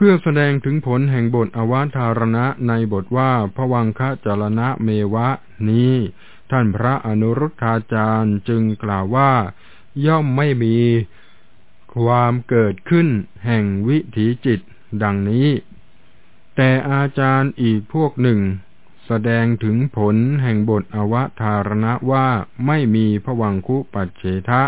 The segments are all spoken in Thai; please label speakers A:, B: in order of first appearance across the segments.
A: เพื่อแสดงถึงผลแห่งบทอวตารณะในบทว่าพวังคะจรณะเมวะนี้ ท่านพระอนุรุทธาจารย์จึงกล่าวว่า ย่อมไม่มีความเกิดขึ้นแห่งวิถีจิตดังนี้ แต่อาจารย์อีกพวกหนึ่ง แสดงถึงผลแห่งบทอวตารณะว่าไม่มีพวังคุปัจเฉทะ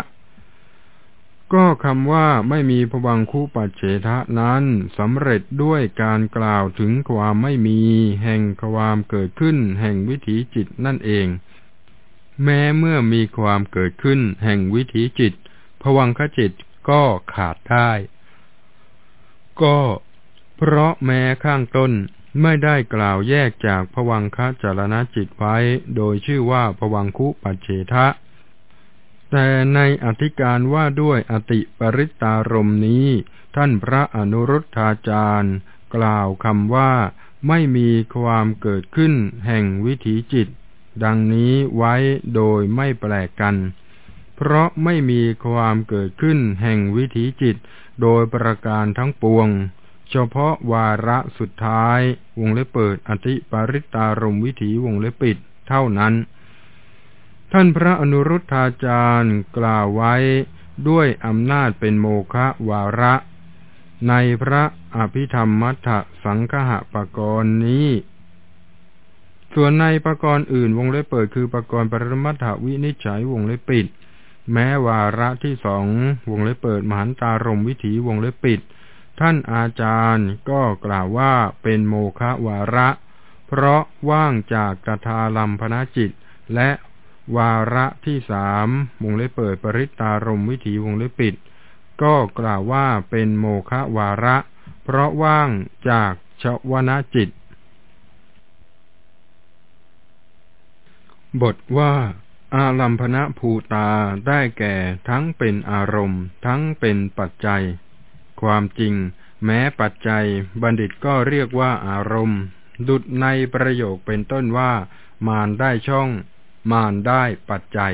A: ก็คำว่าไม่มีพวังคูปัจเฉทะนั้นสำเร็จด้วยการกล่าวถึงความไม่มี แห่งความเกิดขึ้น แห่งวิถีจิตนั่นเอง แม้เมื่อมีความเกิดขึ้น แห่งวิถีจิตพวังคจิตก็ขาดได้ ก็เพราะแม้ข้างต้นไม่ได้กล่าวแยกจากพวังคจารณจิตไว้ โดยชื่อว่าพวังคุปัจเฉทะ แต่ในอธิการว่าด้วยอติปริตารมนี้ ท่านพระอนุรุทธาจารย์ กล่าวคำว่าไม่มีความเกิดขึ้นแห่งวิถีจิต ดังนี้ไว้โดยไม่แปลกกัน เพราะไม่มีความเกิดขึ้นแห่งวิถีจิต โดยประการทั้งปวง เฉพาะวาระสุดท้ายวงเล็บเปิดอธิปริตารมวิถีวงเล็บปิด เท่านั้น ท่านพระอนุรุทธาจารย์กล่าวไว้ด้วยอำนาจเป็นโมฆะวาระ ในพระอภิธรรมมัทธสังคหปกรณ์นี้ ส่วนในปกรณ์อื่นวงเล็บเปิดคือปกรณ์ปรมัตถวินิจฉัยวงเล็บปิด แม้วาระที่สองวงเล็บเปิดมหันตารมวิถีวงเล็บปิด ท่านอาจารย์ก็กล่าวว่าเป็นโมฆะวาระ เพราะว่างจากกทาลัมพนาจิตและ วาระที่สามวงเล็บเปิดปริตารมวิถีวงเล็บปิด ก็กล่าวว่าเป็นโมฆะวาระ เพราะว่างจากชวนาจิต บทว่าอาลัมพนะภูตาได้แก่ทั้งเป็นอารมณ์ ทั้งเป็นปัจจัย ความจริง แม้ปัจจัย บัณฑิตก็เรียกว่าอารมณ์ ดุดในประโยคเป็นต้นว่า มารได้ช่อง มารได้ปัจจัย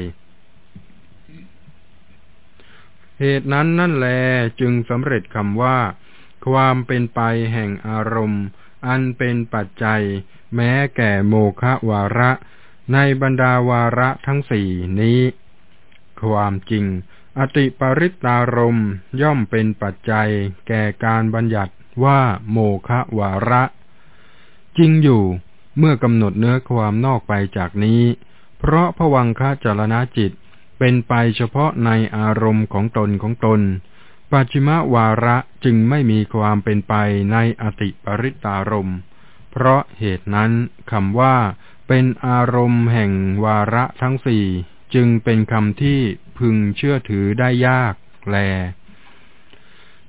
A: เหตุนั้นนั่นแลจึงสำเร็จคำว่า ความเป็นไปแห่งอารมณ์ อันเป็นปัจจัย แม้แก่โมฆะวาระ ในบรรดาวาระทั้งสี่นี้ ความจริง อติปริตารมย่อมเป็นปัจจัย แก่การบัญญัติว่าโมฆะวาระ จริงอยู่เมื่อกำหนดเนื้อความนอกไปจากนี้ เพราะผวังคะจารณจิตเป็นไปเฉพาะในอารมณ์ของตนของตน ปัจฉิมวาระจึงไม่มีความเป็นไปในอติปริตารมเพราะเหตุนั้นคำว่าเป็นอารมณ์แห่งวาระทั้งสี่จึงเป็นคำที่พึงเชื่อถือได้ยากแล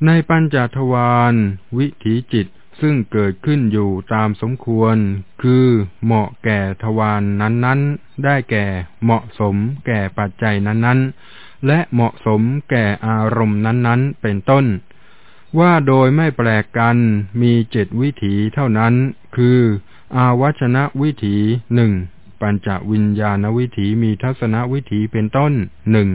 A: ในปัญจทวารวิถีจิต ซึ่งเกิดขึ้นอยู่ตามสมควร คือเหมาะแก่ทวารนนั้นๆ ได้แก่เหมาะสมแก่ปัจจัยนั้นๆ และเหมาะสมแก่อารมณ์นั้นๆ เป็นต้น ว่าโดยไม่แปลกกันมีเจ็ดวิถีเท่านั้น คือ อาวัชนะวิถีหนึ่งปัญจวิญญาณวิถีมีทัศนวิถีเป็นต้นหนึ่ง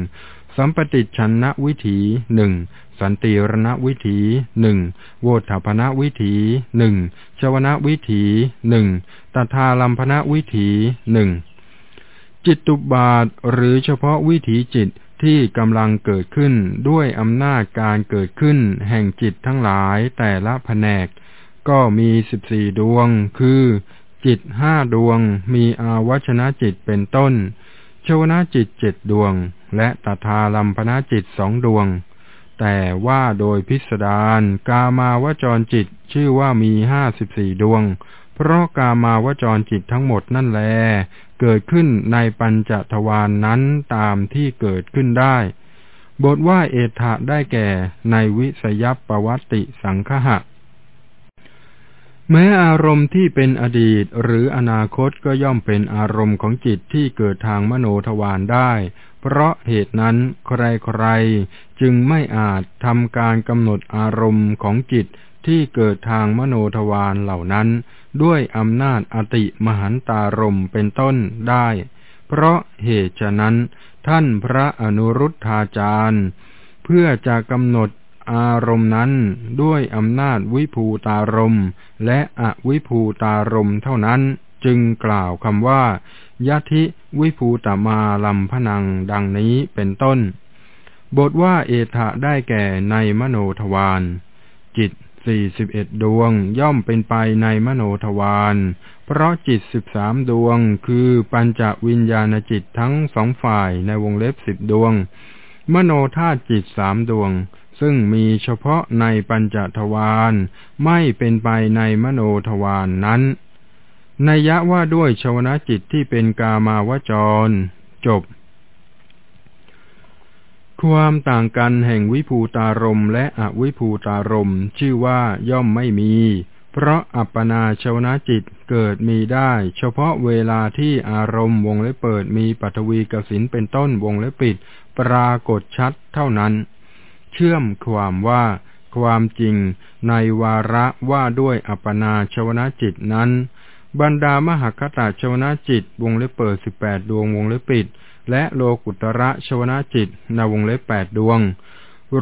A: สัมปติชนวิถีหนึ่ง สันติรณวิถีหนึ่งโวธพนวิถีหนึ่งชวนวิถีหนึ่งตถาลัมพนวิถีหนึ่งจิตตุบาทหรือเฉพาะวิถีจิตที่กำลังเกิดขึ้นด้วยอำนาจการเกิดขึ้นแห่งจิตทั้งหลายแต่ละแผนก ก็มีสิบสี่ดวง คือ จิตห้าดวง มีอาวัชนะจิตเป็นต้น ชวนาจิตเจ็ดดวง และตถาลัมพนาจิตสองดวง แต่ว่าโดยพิสดารกามาวจรจิตชื่อว่ามีห้าสิบสี่ดวง เพราะกามาวจรจิตทั้งหมดนั่นแล เกิดขึ้นในปัญจทวารนนั้นตามที่เกิดขึ้นได้ บทว่าเอถะได้แก่ในวิสยปวัติสังคหะ แม้อารมณ์ที่เป็นอดีตหรืออนาคตก็ย่อมเป็นอารมณ์ของจิตที่เกิดทางมโนทวารได้ เพราะเหตุนั้นใครๆจึงไม่อาจทำการกำหนดอารมณ์ของจิตที่เกิดทางมโนทวารเหล่านั้น ด้วยอำนาจอติมหันตารมเป็นต้นได้ เพราะเหตุฉะนั้น ท่านพระอนุรุทธาจารย์ เพื่อจะกำหนดอารมณ์นั้นด้วยอำนาจวิภูตารมและอวิภูตารมเท่านั้น จึงกล่าวคำว่ายะทิวิภูตมาลัมพนังดังนี้เป็นต้น บทว่าเอถะได้แก่ในมโนทวารจิตสี่สิบเอ็ดดวงย่อมเป็นไปในมโนทวารเพราะจิตสิบสามดวง คือปัญจวิญญาณจิตทั้งสองฝ่ายในวงเล็บสิบดวง มโนธาตุจิตสามดวง ซึ่งมีเฉพาะในปัญจทวารไม่เป็นไปในมโนทวารนนั้น นัยยะว่าด้วยชวนาจิตที่เป็นกามาวจร จบ ความต่างกันแห่งวิภูตารมและอวิภูตารมชื่อว่าย่อมไม่มี เพราะอัปปนาชวนาจิตเกิดมีได้ เฉพาะเวลาที่อารมณ์วงเล็บเปิดมีปัทวีกสินเป็นต้นวงเล็บปิด ปรากฏชัดเท่านั้น เชื่อมความว่าความจริงในวาระว่าด้วยอัปปนาชวนาจิตนั้น บรรดามหคตาชวนาจิต วงเล็บเปิดสิบแปดดวงวงเล็บปิด และโลกุตระชวนาจิตในวงเล็บแปดดวง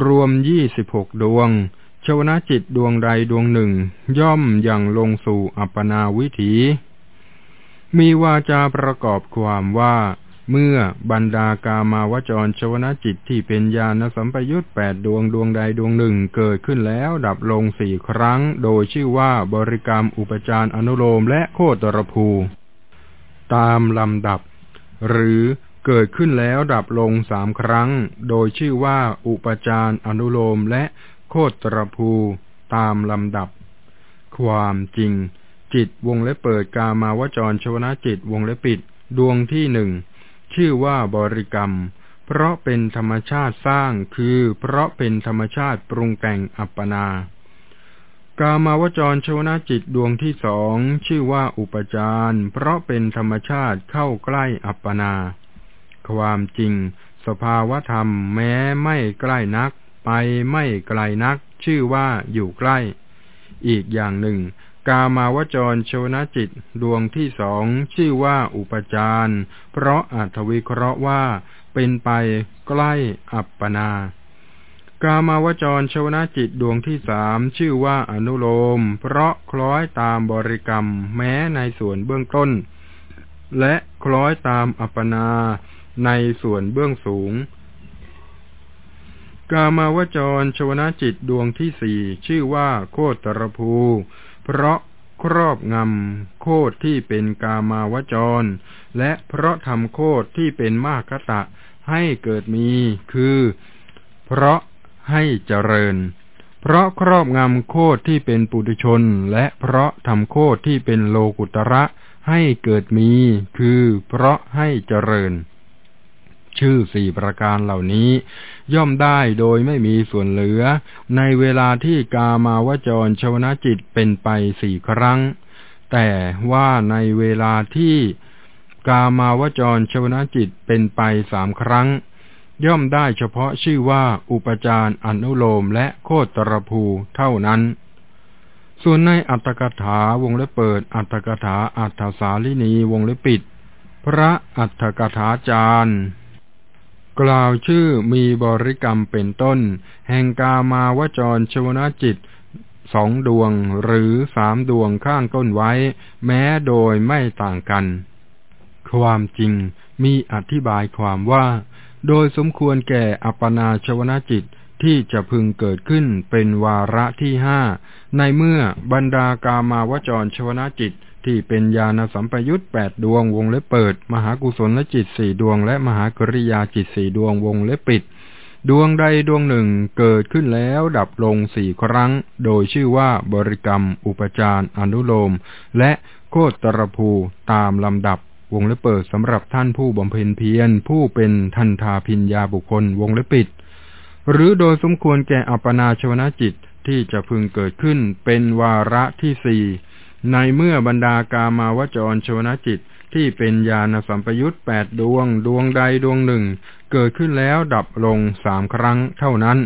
A: รวมยี่สิบหกดวง ชวนาจิตดวงใดดวงหนึ่ง ย่อมอย่างลงสู่อัปปนาวิถี มีวาจาประกอบความว่า เมื่อบรรดากามาวจรชวนาจิตที่เป็นญาณสัมปยุตแปดดวงดวงใดดวงหนึ่งเกิดขึ้นแล้วดับลงสี่ครั้ง โดยชื่อว่าบริกรรมอุปจารอนุโลมและโคตรภู ตามลำดับ หรือเกิดขึ้นแล้วดับลงสามครั้ง โดยชื่อว่าอุปจารอนุโลมและโคตรภู ตามลำดับ ความจริง จิตวงเล็บเปิดกามาวจรชวนาจิตวงเล็บปิดดวงที่หนึ่ง ชื่อว่าบริกรรม เพราะเป็นธรรมชาติสร้างคือเพราะเป็นธรรมชาติปรุงแต่งอัปปนา กามาวจรโชนาจิตดวงที่สองชื่อว่าอุปจารเพราะเป็นธรรมชาติเข้าใกล้อัปปนา ความจริง สภาวธรรมแม้ไม่ใกล้นัก ไปไม่ไกลนัก ชื่อว่าอยู่ใกล้ อีกอย่างหนึ่ง กามาวจรโชนจิตดวงที่สองชื่อว่าอุปจารเพราะอัตวิเคราะห์ว่าเป็นไปใกล้อัปปนา กามาวจรโชนจิตดวงที่สามชื่อว่าอนุโลม เพราะคล้อยตามบริกรรมแม้ในส่วนเบื้องต้น และคล้อยตามอัปปนาในส่วนเบื้องสูง กามาวจรชวนาจิตดวงที่สี่ชื่อว่าโคตรภู เพราะครอบงำโคดที่เป็นกามาวจร และเพราะทำโคดที่เป็นมากตะให้เกิดมีคือ เพราะให้เจริญ เพราะครอบงำโคดที่เป็นปุถุชน และเพราะทำโคดที่เป็นโลกุตระให้เกิดมีคือเพราะให้เจริญ ชื่อสี่ประการเหล่านี้ ย่อมได้โดยไม่มีส่วนเหลือ ในเวลาที่กามาวจรชวนาจิตเป็นไปสี่ครั้ง แต่ว่าในเวลาที่กามาวจรชวนาจิตเป็นไปสามครั้ง ย่อมได้เฉพาะชื่อว่าอุปจารอนุโลมและโคตรภูเท่านั้นส่วนในอัตถกถาวงเล็บเปิด อัตถกถาอัตถสาลินีวงเล็บปิด พระอัตถกถาจารย์ กล่าวชื่อมีบริกรรมเป็นต้น แห่งกามาวจรชวนาจิตสองดวงหรือสามดวงข้างต้นไว้ แม้โดยไม่ต่างกัน ความจริงมีอธิบายความว่า โดยสมควรแก่อัปนาชวนาจิตที่จะพึงเกิดขึ้นเป็นวาระที่ห้าในเมื่อบรรดากามาวจรชวนาจิต ที่เป็นญาณสัมปยุตแปดดวงวงเล็บเปิด มหากุศลและจิตสี่ดวง และมหากริยาจิตสี่ดวงวงเล็บปิด ดวงใดดวงหนึ่งเกิดขึ้นแล้วดับลงสี่ครั้ง โดยชื่อว่าบริกรรม อุปจารอนุโลม และโคตรภูตามลำดับวงเล็บเปิดสำหรับท่านผู้บำเพ็ญเพียรผู้เป็นทันทาพิญญาบุคคลวงเล็บปิด หรือโดยสมควรแก่อัปปนาชวนาจิตที่จะพึงเกิดขึ้นเป็นวาระที่สี่ ในเมื่อบรรดากามาวจรชวนาจิตที่เป็นญาณสัมปยุตแปดดวง ดวงใดดวงหนึ่ง เกิดขึ้นแล้วดับลงสามครั้งเท่านั้น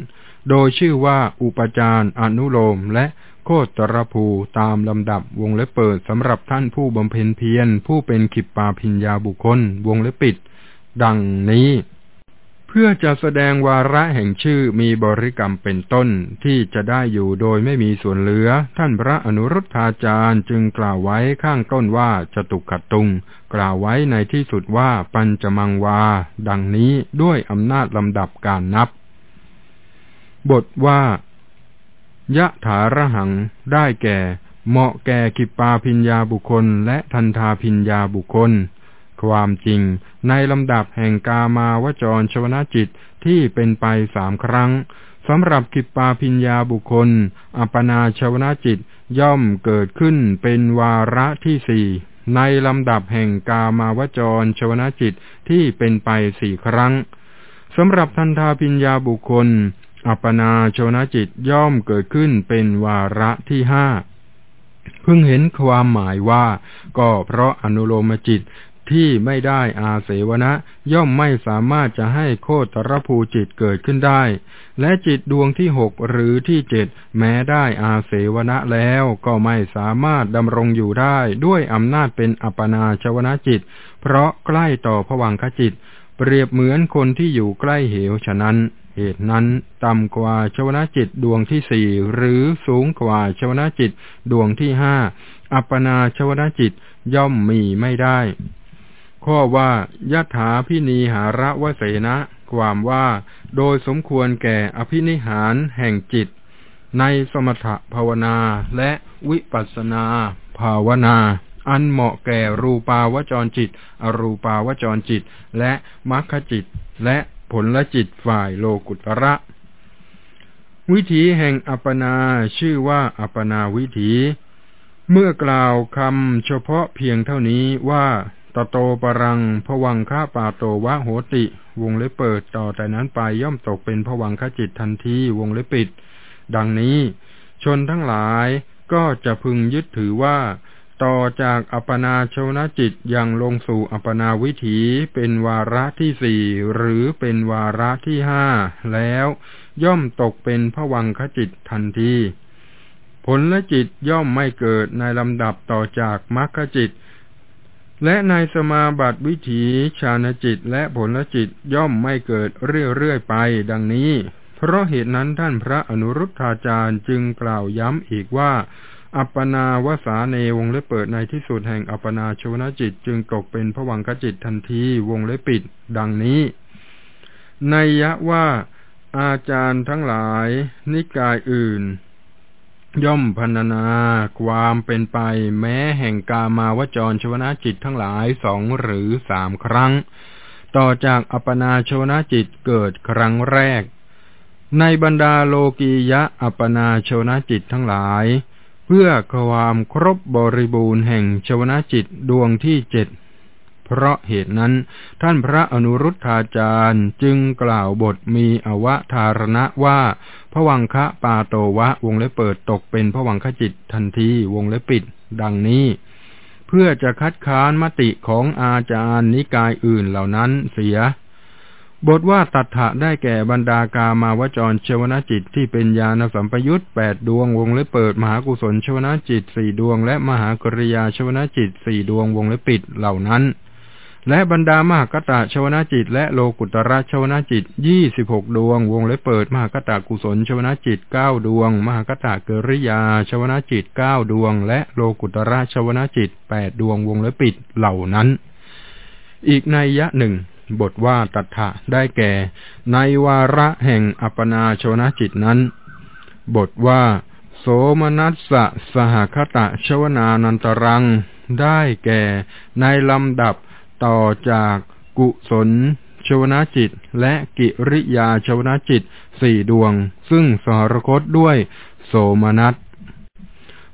A: โดยชื่อว่าอุปจารอนุโลมและโคตรภูตามลำดับวงเล็บเปิดสำหรับท่านผู้บำเพ็ญเพียรผู้เป็นขิปปาพิญญาบุคคล วงเล็บปิด ดังนี้ พื่พื่อจะแสดงวาระแห่งชื่อมีบริกรรมเป็นต้นที่จะได้อยู่โดยไม่มีส่วนเหลือ ท่านพระอนุรุทธาจารย์จึงกล่าวไว้ข้างต้นว่าจตุขัดตุง กล่าวไว้ในที่สุดว่าปัญจมังวา ดังนี้ด้วยอำนาจลำดับการนับ บทว่ายะถาระหังได้แก่ เหมาะแก่กิปาพิญญาบุคคลและทันทาพิญญาบุคคล ความจริงในลำดับแห่งกามาวจรชวนาจิตที่เป็นไปสามครั้งสำหรับกิปปาพิญญาบุคคล อัปนาชวนาจิตย่อมเกิดขึ้นเป็นวาระที่สี่ในลำดับแห่งกามาวจรชวนาจิตที่เป็นไปสี่ครั้งสำหรับทันทาพิญญาบุคคล อัปนาชวนาจิตย่อมเกิดขึ้นเป็นวาระที่ห้าเพิ่งเห็นความหมายว่าก็เพราะอนุโลมจิต ที่ไม่ได้อาเสวนะ ย่อมไม่สามารถจะให้โคตรภูจิตเกิดขึ้นได้ และจิตดวงที่หกหรือที่เจ็ดแม้ได้อาเสวนะแล้วก็ไม่สามารถดำรงอยู่ได้ด้วยอำนาจเป็นอัปนาชวนะจิต เพราะใกล้ต่อผวังขจิต เปรียบเหมือนคนที่อยู่ใกล้เหวฉะนั้นเหตุนั้นต่ำกว่าชวนาจิตดวงที่สี่หรือสูงกว่าชวนาจิตดวงที่ห้าอัปนาชวนาจิตย่อมมีไม่ได้ ข้อว่ายะถาพินีหาระวเสนะ ความว่า โดยสมควรแก่อภินิหารแห่งจิต ในสมถภาวนาและวิปัสนาภาวนา อันเหมาะแก่รูปาวจรจิต อรูปาวจรจิต และมรรคจิต และผลละจิตฝ่ายโลกุตระ วิถีแห่งอัปนาชื่อว่าอัปนาวิถี เมื่อกล่าวคำเฉพาะเพียงเท่านี้ว่า ตโตปรังผวังค่าปาโตวะโหติ วงเล็บเปิดต่อแต่นั้นไปย่อมตกเป็นผวังคจิตทันทีวงเล็บปิด ดังนี้ ชนทั้งหลายก็จะพึงยึดถือว่า ต่อจากอัปนาชนจิตยังลงสู่อัปนาวิถีเป็นวาระที่สี่หรือเป็นวาระที่ห้าแล้วย่อมตกเป็นผวังคจิตทันทีผลและจิตย่อมไม่เกิดในลำดับต่อจากมรรคจิต และในสมาบัติวิถีฌานจิตและผลจิตย่อมไม่เกิดเรื่อยๆไปดังนี้ เพราะเหตุนั้นท่านพระอนุรุทธาจารย์จึงกล่าวย้ำอีกว่า อัปปนาวสาเนวงเล็บเปิดในที่สุดแห่งอัปปนาชวนจิตจึงตกเป็นผวังคจิตทันทีวงเล็บปิด ดังนี้ในยะว่าอาจารย์ทั้งหลาย นิกายอื่น ย่อมพันนาความเป็นไปแม้แห่งกามาวจรชวนาจิตทั้งหลายสองหรือสามครั้ง ต่อจากอัปนาชวนาจิตเกิดครั้งแรก ในบรรดาโลกียะอัปนาชวนาจิตทั้งหลาย เพื่อความครบบริบูรณ์แห่งชวนาจิตดวงที่เจ็ด เพราะเหตุนั้น ท่านพระอนุรุทธาจารย์จึงกล่าวบทมีอวทารณะว่าพระวังคะปาโตวะวงเล็บเปิดตกเป็นพระวังคจิตทันทีวงเล็บปิด ดังนี้ เพื่อจะคัดค้านมติของอาจารย์นิกายอื่นเหล่านั้นเสียบทว่าตัทธะได้แก่บรรดากามาวจรชวนาจิตที่เป็นญาณสัมปยุตแปดดวงวงเล็บเปิดมหากุศลชวนาจิตสี่ดวงและมหากริยาชวนาจิตสี่ดวงวงเล็บปิดเหล่านั้น และบรรดามหากตะชวนาจิต และโลกุตระชวนาจิตยี่สิบหกดวง วงเล็บเปิดมหากตะกุศลชวนาจิตเก้าดวง มหากตะเกริยาชวนาจิตเก้าดวง และโลกุตระชวนาจิตแปดดวงวงเล็บปิดเหล่านั้น อีกในยะหนึ่งบทว่าตัทธะได้แก่ ในวาระแห่งอัปนาชวนาจิตนั้น บทว่า โสมนัสสะสหคตะชวนานันตรัง ได้แก่ ในลำดับ ต่อจากกุศลชวนาจิต และกิริยาชวนาจิตสี่ดวง ซึ่งสหรคตด้วยโสมนัส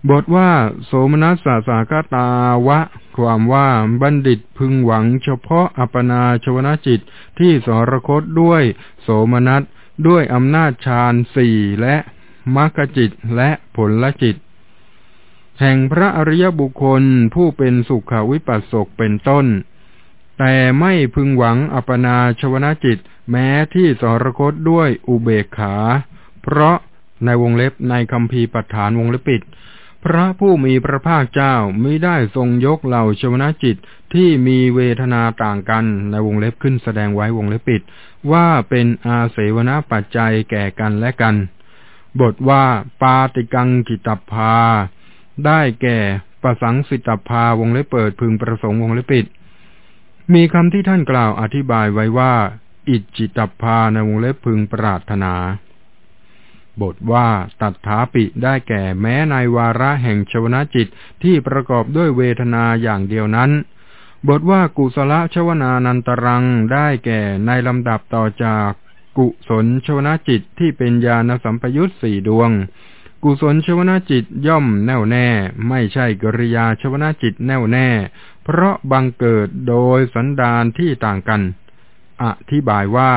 A: บทว่า โสมนัสสาสากตาวะ ความว่าบัณฑิตพึงหวังเฉพาะอัปนาชวนาจิตที่สหรคตด้วย โสมนัสด้วยอำนาจฌานสี่และมรรคจิตและผลละจิต แห่งพระอริยบุคคลผู้เป็นสุขวิปัสสกเป็นต้น แต่ไม่พึงหวังอัปนาชวนาจิต แม้ที่สรคตด้วยอุเบกขา เพราะในวงเล็บในคำพีปัฏฐานวงเล็บปิด พระผู้มีพระภาคเจ้าไม่ได้ทรงยกเหล่าชวนาจิตที่มีเวทนาต่างกันในวงเล็บขึ้นแสดงไว้วงเล็บปิด ว่าเป็นอาเสวนาปัจจัยแก่กันและกัน บทว่าปาติกังกิตภาได้แก่ประสังสิตภาวงเล็บเปิดพึงประสงค์วงเล็บปิด มีคำที่ท่านกล่าวอธิบายไว้ว่า อิจิตภาในวงเล็บพึงปรารถนา บทว่าตัดถาปิได้แก่แม้ในวาระแห่งชวนาจิตที่ประกอบด้วยเวทนาอย่างเดียวนั้น บทว่ากุศลชวนานันตรังได้แก่ในลำดับต่อจากกุศลชวนาจิตที่เป็นญาณสัมปยุตสี่ดวง กุศลชวนาจิตย่อมแน่วแน่ ไม่ใช่กริยาชวนาจิตแน่วแน่ เพราะบังเกิดโดยสันดานที่ต่างกัน อธิบายว่า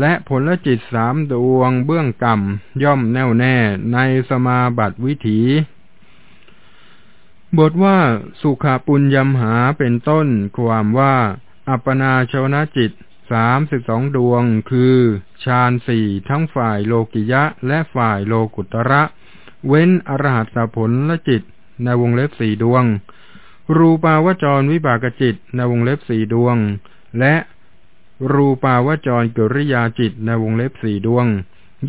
A: และผลจิตสามดวงเบื้องกรรมย่อมแน่วแน่ในสมาบัติวิถี บทว่าสุขาปุญญมหาเป็นต้นความว่า อัปปนาชวนาจิตสามสิบสองดวงคือฌานสี่ทั้งฝ่ายโลกิยะและฝ่ายโลกุตระ เว้นอรหัตผลละจิตในวงเล็บสี่ดวง รูปาวจรวิบากจิตในวงเล็บสี่ดวง และรูปาวจรกิริยาจิตในวงเล็บสี่ดวง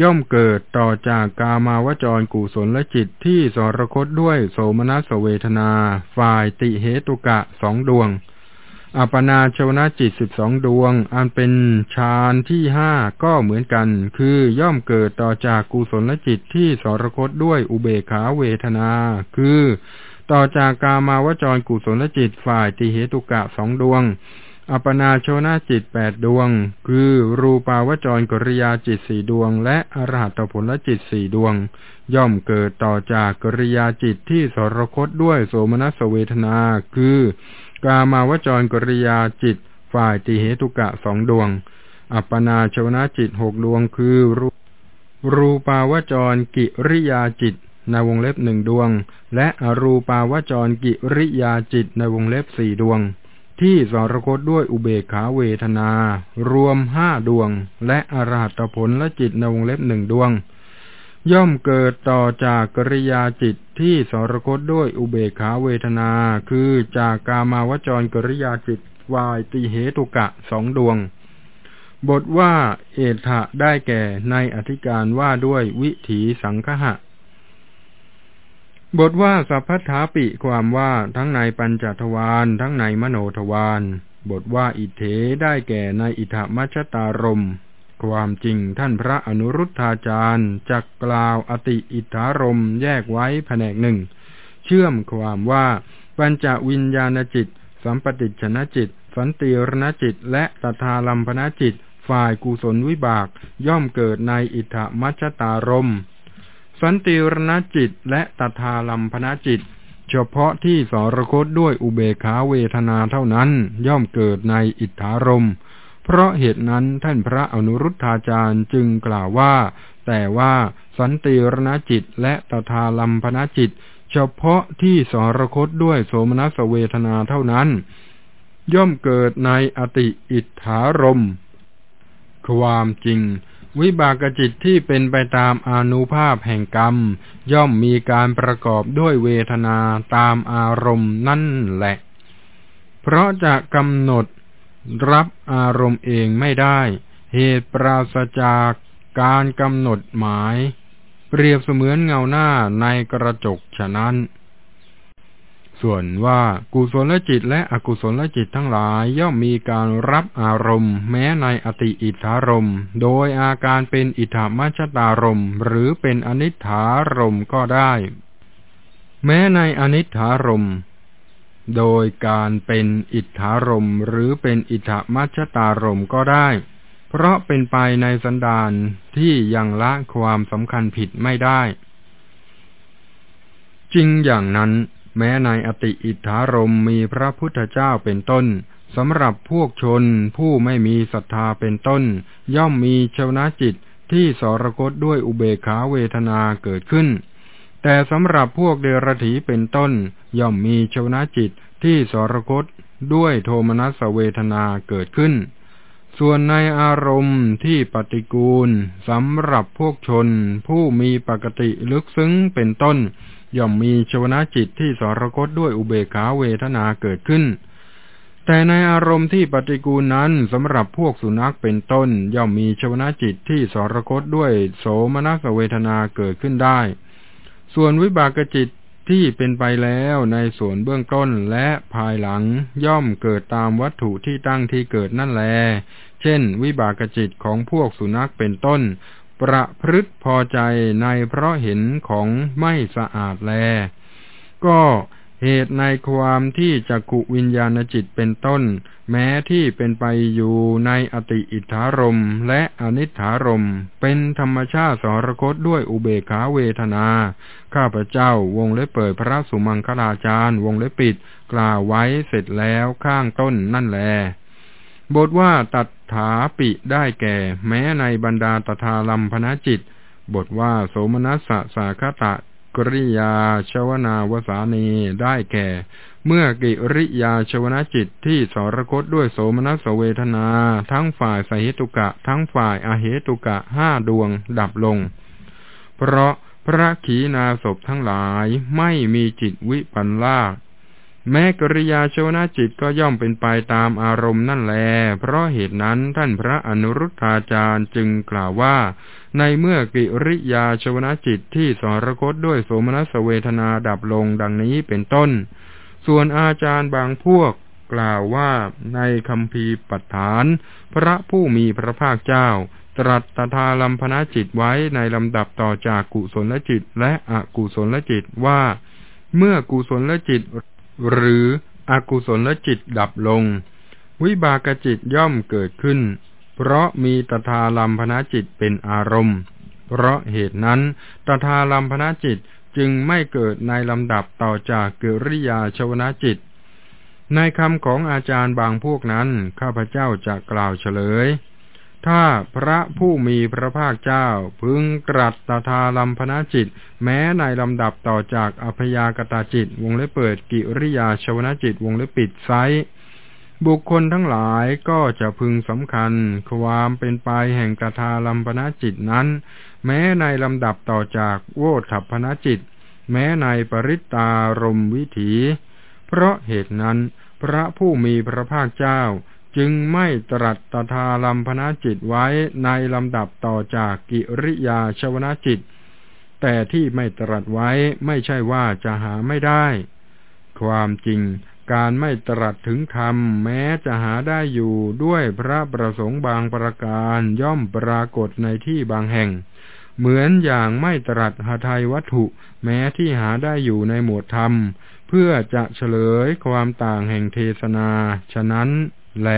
A: ย่อมเกิดต่อจากกามาวจรกุศลและจิตที่สรคตด้วยโสมนัสเวทนา ฝ่ายติเหตุกะสองดวง อัปนาชวนาจิตสิบสองดวง อันเป็นฌานที่ห้าก็เหมือนกัน คือย่อมเกิดต่อจากกุศลและจิตที่สรคตด้วยอุเบขาเวทนา คือ ต่อจากกามาวจรกุศลและจิตฝ่ายติเหตุกะสองดวง อัปนาโชนาจิตแปดดวง คือรูปาวจรกริยาจิตสี่ดวง และอรหัตผลจิตสี่ดวง ย่อมเกิดต่อจากกริยาจิตที่สรคตด้วยโสมนัสเวทนา คือกามาวจรกริยาจิตฝ่ายติเหตุกะสองดวง อัปปนาโชนาจิตหกดวงคือรูรูปาวจรกิริยาจิต ในวงเล็บหนึ่งดวง และอรูปาวจรกิริยาจิตในวงเล็บสี่ดวง ที่สรคตด้วยอุเบกขาเวทนา รวมห้าดวง และอรหัตผลและจิตในวงเล็บหนึ่งดวง ย่อมเกิดต่อจากกริยาจิตที่สรคตด้วยอุเบกขาเวทนา คือจากกามาวจรกริยาจิตวายติเหตุกะสองดวง บทว่าเอถะได้แก่ในอธิการว่าด้วยวิถีสังคหะ บทว่าสัพพทาปิความว่าทั้งในปัญจทวารทั้งในมโนทวารบทว่าอิเทได้แก่ในอิทมัชตารม ความจริงท่านพระอนุรุทธาจารย์จักกล่าวอติอิทธารมแยกไว้แผนกหนึ่ง เชื่อมความว่าปัญจวิญญาณจิต สัมปติชนะจิต สันติรณจิต และตถาลัมพนจิต ฝ่ายกุศลวิบาก ย่อมเกิดในอิทธมัชตารม สันติรณจิตและตถาลัมพนจิต เฉพาะที่สรคตด้วยอุเบขาเวทนาเท่านั้นย่อมเกิดในอิทธารม เพราะเหตุนั้นท่านพระอนุรุทธาจารย์จึงกล่าวว่า แต่ว่าสันติรณจิตและตถาลัมพนจิต เฉพาะที่สรคตด้วยโสมนัสเวทนาเท่านั้น ย่อมเกิดในอติอิทธารม ความจริง วิบากจิตที่เป็นไปตามอนุภาพแห่งกรรม ย่อมมีการประกอบด้วยเวทนาตามอารมณ์นั่นแหละ เพราะจะกำหนดรับอารมณ์เองไม่ได้ เหตุปราศจากการกำหนดหมาย เปรียบเสมือนเงาหน้าในกระจกฉะนั้น ส่วนว่ากุศลจิตและอกุศลจิตทั้งหลายย่อมมีการรับอารมณ์ แม้ในอติอิทธารมโดยอาการเป็นอิทธามัชตารมหรือเป็นอนิถารมก็ได้ แม้ในอนิถารมโดยการเป็นอิทธารมหรือเป็นอิทธามัชตารมก็ได้ เพราะเป็นไปในสันดานที่ยังละความสำคัญผิดไม่ได้ จริงอย่างนั้น แม้ในอติอิทธารมมีพระพุทธเจ้าเป็นต้นสำหรับพวกชนผู้ไม่มีศรัทธาเป็นต้น ย่อมมีชวนาจิตที่สรกตด้วยอุเบขาเวทนาเกิดขึ้น แต่สำหรับพวกเดรถีเป็นต้น ย่อมมีชวนาจิตที่สรกตด้วยโทมนัสเวทนาเกิดขึ้น ส่วนในอารมณ์ที่ปฏิกูลสำหรับพวกชนผู้มีปกติลึกซึ้งเป็นต้น ย่อมมีชวนาจิตที่สรคตด้วยอุเบกขาเวทนาเกิดขึ้น แต่ในอารมณ์ที่ปฏิกูลนั้นสำหรับพวกสุนัขเป็นต้น ย่อมมีชวนาจิตที่สรคตด้วยโสมนัสเวทนาเกิดขึ้นได้ ส่วนวิบากจิตที่เป็นไปแล้วในส่วนเบื้องต้นและภายหลังย่อมเกิดตามวัตถุที่ตั้งที่เกิดนั่นแล เช่น วิบากจิตของพวกสุนัขเป็นต้น ประพฤติพอใจในเพราะเห็นของไม่สะอาดแล ก็เหตุในความที่จักขุวิญญาณจิตเป็นต้น แม้ที่เป็นไปอยู่ในอติอิทธารมและอนิถารมเป็นธรรมชาติสรคตด้วยอุเบขาเวทนา ข้าพเจ้าวงเล็บเปิดพระสุมังคลาจารย์ วงเล็บปิด กล่าวไว้เสร็จแล้วข้างต้นนั่นแล บทว่าตัดถาปิได้แก่ แม้ในบรรดาตถาลัมพนจิต บทว่าโสมนัสสะสาคตะกริยาชวนาวสานีได้แก่ เมื่อกิริยาชวนาจิตที่สรคตด้วยโสมนัสเวทนา ทั้งฝ่ายสเหตุกะ ทั้งฝ่ายอเหตุกะห้าดวงดับลง เพราะพระขีนาศพทั้งหลายไม่มีจิตวิปันลา แม้กริยาชวนาจิตก็ย่อมเป็นไปตามอารมณ์นั่นแล เพราะเหตุนั้นท่านพระอนุรุทธาจารย์จึงกล่าวว่า ในเมื่อกิริยาชวนาจิตที่สรคตด้วยโสมนัสเวทนาดับลงดังนี้เป็นต้น ส่วนอาจารย์บางพวกกล่าวว่าในคำพีปัฏฐาน พระผู้มีพระภาคเจ้า ตรัสตถาลัมพนาจิตไว้ในลำดับต่อจากกุศลจิตและอกุศลจิตว่า เมื่อกุศลจิต หรืออกุศลจิตดับลง วิบากจิตย่อมเกิดขึ้น เพราะมีตถาลัมพนาจิตเป็นอารมณ์ เพราะเหตุนั้นตถาลัมพนาจิตจึงไม่เกิดในลำดับต่อจากกิริยาชวนาจิต ในคำของอาจารย์บางพวกนั้น ข้าพเจ้าจะกล่าวเฉลย ถ้าพระผู้มีพระภาคเจ้า พึงตรัสตถาลัมพนาจิต แม้ในลำดับต่อจากอพยากตาจิต วงเล็บเปิดกิริยาชวนาจิต วงเล็บปิดไซบุคคลทั้งหลายก็จะพึงสำคัญ ความเป็นไปแห่งตถาลัมพนาจิตนั้น แม้ในลำดับต่อจากโวทัพพนาจิต แม้ในปริตารมวิถี เพราะเหตุนั้น พระผู้มีพระภาคเจ้า จึงไม่ตรัสตถาลัมพนาจิตไว้ในลำดับต่อจากกิริยาชวนาจิต แต่ที่ไม่ตรัสไว้ไม่ใช่ว่าจะหาไม่ได้ ความจริงการไม่ตรัสถึงธรรมแม้จะหาได้อยู่ด้วยพระประสงค์บางประการย่อมปรากฏในที่บางแห่ง เหมือนอย่างไม่ตรัสหาไทยวัตถุ แม้ที่หาได้อยู่ในหมวดธรรม เพื่อจะเฉลยความต่างแห่งเทศนา ฉะนั้น แล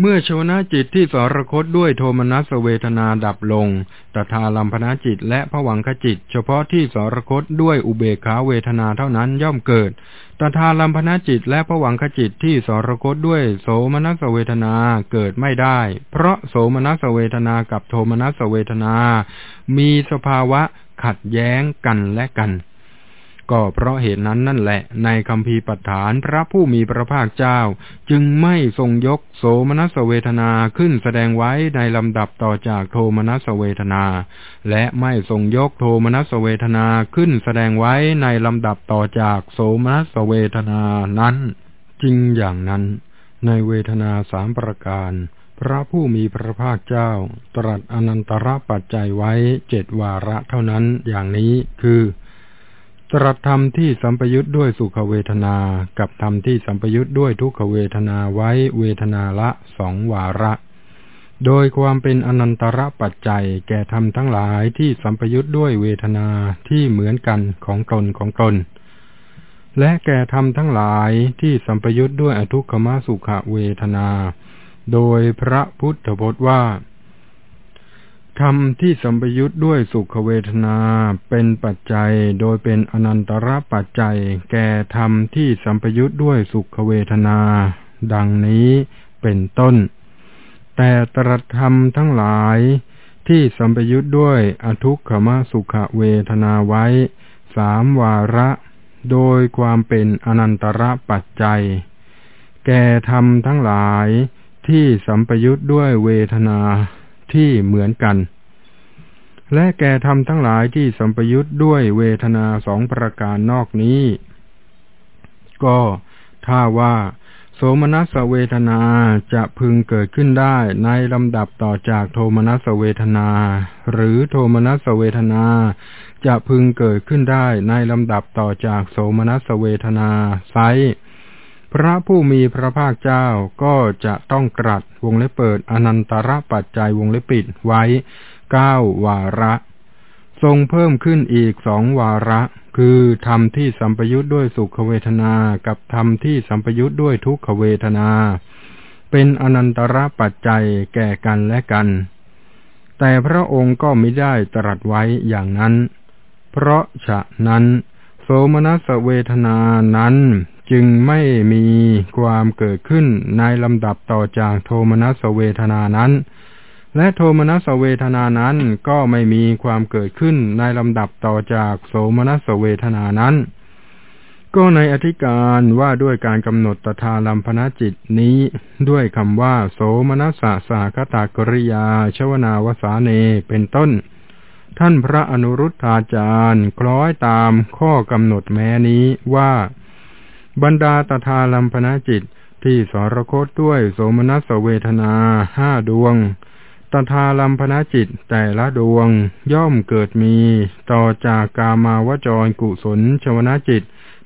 A: เมื่อโชนะจิตที่สรคตด้วยโทมนัสเวทนาดับลงตถาลัมพนาจิตและผวังขจิต เฉพาะที่สรคตด้วยอุเบกขาเวทนาเท่านั้นย่อมเกิดตถาลัมพนาจิตและผวังขจิตที่สรคตด้วยโสมนัสเวทนาเกิดไม่ได้ เพราะโสมนัสเวทนากับโทมนัสเวทนา มีสภาวะขัดแย้งกันและกัน ก็เพราะเหตุนั้นนั่นแหละในคำพีปัฏฐานพระผู้มีพระภาคเจ้า จึงไม่ทรงยกโสมนัสเวทนาขึ้นแสดงไว้ในลำดับต่อจากโทมนัสเวทนา และไม่ทรงยกโทมนัสเวทนาขึ้นแสดงไว้ในลำดับต่อจากโสมนัสเวทนานั้น จริงอย่างนั้น ในเวทนาสามประการ พระผู้มีพระภาคเจ้า ตรัสอนันตรปัจจัยไว้เจ็ดวาระเท่านั้นอย่างนี้คือ ตรัสธรรมที่สัมปยุทธ์ด้วยสุขเวทนา กับธรรมที่สัมปยุทธ์ด้วยทุกขเวทนาไว้เวทนาละสองวาระ โดยความเป็นอนันตระปัจจัยแก่ธรรมทั้งหลายที่สัมปยุทธ์ด้วยเวทนาที่เหมือนกันของตนของตน และแก่ธรรมทั้งหลายที่สัมปยุทธ์ด้วยอทุกขมสุขเวทนา โดยพระพุทธพจน์ว่า ธรรมที่สัมปยุทธ์ด้วยสุขเวทนาเป็นปัจจัยโดยเป็นอนันตระปัจจัย แก่ธรรมที่สัมปยุทธ์ด้วยสุขเวทนา ดังนี้เป็นต้น แต่ตรัสธรรมทั้งหลายที่สัมปยุทธ์ด้วยอทุกขมสุขเวทนาไว้สามวาระ โดยความเป็นอนันตระปัจจัย แก่ธรรมทั้งหลายที่สัมปยุทธ์ด้วยเวทนา ที่เหมือนกัน และแก่ธรรมทั้งหลายที่สัมปยุทธ์ด้วยเวทนาสองประการนอกนี้ ก็ถ้าว่าโสมนัสเวทนาจะพึงเกิดขึ้นได้ในลำดับต่อจากโทมนัสเวทนา หรือโทมนัสเวทนาจะพึงเกิดขึ้นได้ในลำดับต่อจากโสมนัสเวทนาไซ พระผู้มีพระภาคเจ้าก็จะต้องกรัดวงเล็บเปิดอนันตระปัจจัยวงเล็บปิดไว้เก้าวาระ ทรงเพิ่มขึ้นอีกสองวาระ คือธรรมที่สัมปยุทธ์ด้วยสุขเวทนา กับธรรมที่สัมปยุทธ์ด้วยทุกขเวทนา เป็นอนันตระปัจจัยแก่กันและกัน แต่พระองค์ก็ไม่ได้ตรัสไว้อย่างนั้น เพราะฉะนั้น โสมนัสเวทนานั้น จึงไม่มีความเกิดขึ้นในลำดับต่อจากโทมนัสเวทนานั้น และโทมนัสเวทนานั้นก็ไม่มีความเกิดขึ้นในลำดับต่อจากโสมนัสเวทนานั้น ก็ในอธิการว่าด้วยการกำหนดตถาลัมพนาจิตนี้ด้วยคำว่า โสมนัสสาคตากริยา ชวนาวสาเนเป็นต้นท่านพระอนุรุทธาจารย์ คล้อยตามข้อกำหนดแม้นี้ว่า บรรดาตถาลัมพนาจิตที่สรคตด้วยโสมนัสเวทนาห้าดวง ตถาลัมพนาจิตแต่ละดวงย่อมเกิดมี ต่อจากกามาวจรกุศลชวนาจิต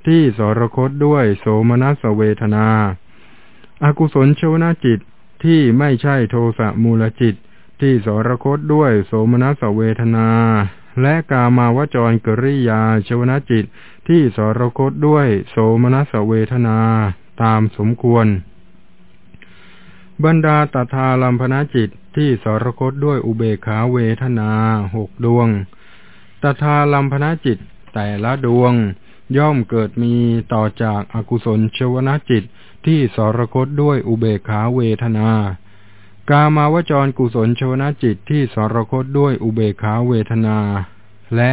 A: ที่สรคตด้วยโสมนัสเวทนา อากุศลชวนาจิตที่ไม่ใช่โทสะมูลจิตที่สรคตด้วยโสมนัสเวทนา และกามาวจรกริยาชวนาจิตที่สรคตด้วยโสมนัสเวทนาตามสมควร บรรดาตถาลัมพนาจิตที่สรคตด้วยอุเบขาเวทนาหกดวงตถาลัมพนาจิตแต่ละดวงย่อมเกิดมีต่อจากอากุศลชวนาจิตที่สรคตด้วยอุเบขาเวทนา กามาวจรกุศลชวนาจิตที่สรคตด้วยอุเบขาเวทนา และ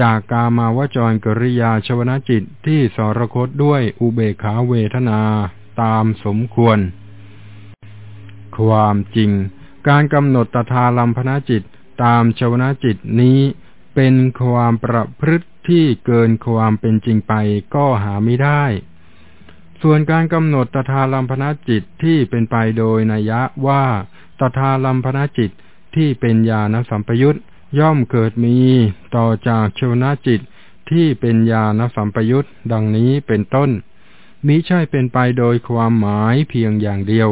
A: จากกามาวจรกริยาชวนาจิตที่สรคตด้วยอุเบขาเวทนาตามสมควร ความจริง การกำหนดตถาลัมพนาจิตตามชวนาจิตนี้เป็นความประพฤติที่เกินความเป็นจริงไปก็หาไม่ได้ ส่วนการกำหนดตถาลัมพนาจิตที่เป็นไปโดยนัยะว่าตถาลัมพนาจิตที่เป็นญาณสัมปยุตย่อมเกิดมีต่อจากชวนาจิตที่เป็นญาณสัมปยุตดังนี้เป็นต้นมิใช่เป็นไปโดยความหมายเพียงอย่างเดียว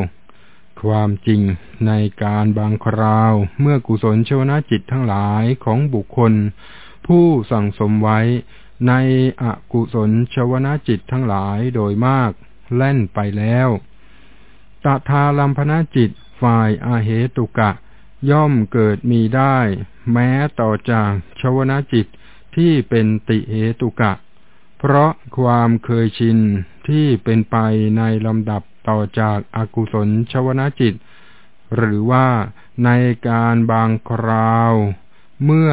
A: ความจริงในการบางคราวเมื่อกุศลชวนาจิตทั้งหลายของบุคคล ผู้สั่งสมไว้ ในอกุศลชวนาจิตทั้งหลายโดยมาก แล่นไปแล้วตถาลัมพนาจิตฝ่ายอาเหตุกะ ย่อมเกิดมีได้ แม้ต่อจากชวนาจิตที่เป็นติเหตุกะ เพราะความเคยชินที่เป็นไปในลำดับต่อจากอากุศลชวนาจิต หรือว่าในการบางคราว เมื่อ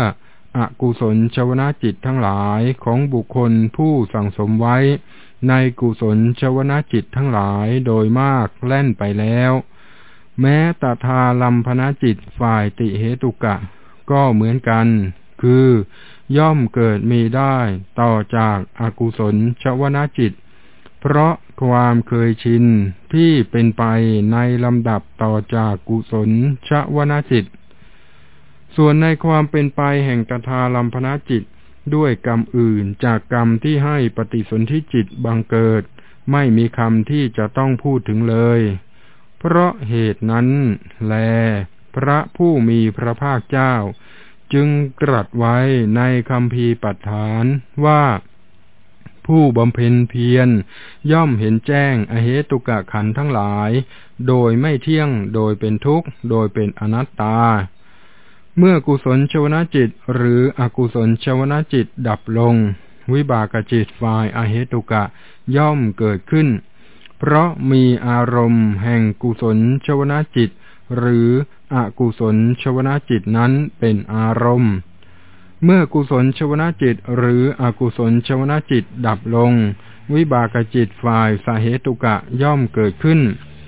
A: อกุศลชวนาจิตทั้งหลายของบุคคลผู้สั่งสมไว้ ในกุศลชวนาจิตทั้งหลายโดยมากแล่นไปแล้ว แม้ตถาลัมพนาจิตฝ่ายติเหตุกะ ก็เหมือนกัน คือย่อมเกิดมีได้ต่อจากอากุศลชวนาจิต เพราะความเคยชินที่เป็นไปในลำดับต่อจากกุศลชวนาจิต ส่วนในความเป็นไปแห่งกทาลัมพนาจิตด้วยกรรมอื่นจากกรรมที่ให้ปฏิสนธิจิตบังเกิด ไม่มีคำที่จะต้องพูดถึงเลย เพราะเหตุนั้น แล พระผู้มีพระภาคเจ้า จึงตรัสไว้ในคำพีปัฏฐานว่า ผู้บำเพ็ญเพียร ย่อมเห็นแจ้งอเหตุกะขันทั้งหลาย โดยไม่เที่ยงโดยเป็นทุกข์ โดยเป็นอนัตตา เมื่อกุศลชวนาจิต หรืออกุศลชวนาจิตดับลง วิบากจิตฝ่ายอเหตุกะย่อมเกิดขึ้น เพราะมีอารมณ์แห่งกุศลชวนาจิต หรืออกุศลชวนาจิตนั้นเป็นอารมณ์ เมื่อกุศลชวนาจิต หรืออกุศลชวนาจิตดับลง วิบากจิตฝ่ายสาเหตุกะย่อมเกิดขึ้น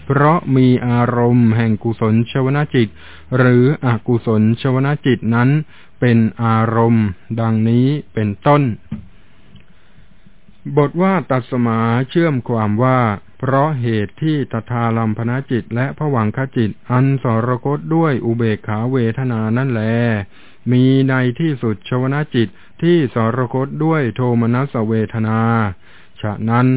A: เพราะมีอารมณ์แห่งกุศลชวนาจิต หรืออกุศลชวนาจิตนั้น เป็นอารมณ์ ดังนี้เป็นต้น บทว่าตัสมาเชื่อมความว่า เพราะเหตุที่ตถาลัมพนาจิตและผวังคจิต อันสรคตด้วยอุเบกขาเวทนานั่นแล มีในที่สุดชวนาจิตที่สรคตด้วยโทมนัสเวทนา ฉะนั้น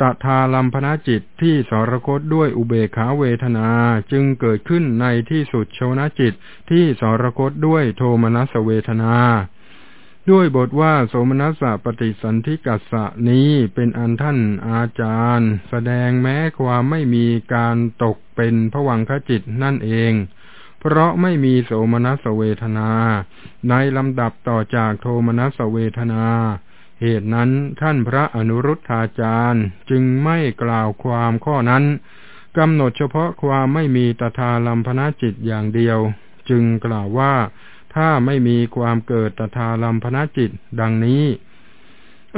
A: ตถาลัมพนาจิตที่สรคตด้วยอุเบกขาเวทนาจึงเกิดขึ้นในที่สุดชวนาจิตที่สรคตด้วยโทมนัสเวทนา ด้วยบทว่าโสมนัสสะปฏิสันธิกัสสะนี้เป็นอันท่านอาจารย์ แสดงแม้ความไม่มีการตกเป็นผวังคจิตนั่นเองเพราะไม่มีโสมนัสเวทนา ในลำดับต่อจากโทมนัสเวทนา เหตุนั้นท่านพระอนุรุทธาจารย์จึงไม่กล่าวความข้อนั้นกำหนดเฉพาะความไม่มีตถาลัมพนาจิตอย่างเดียว จึงกล่าวว่าถ้าไม่มีความเกิดตถาลัมพนาจิตดังนี้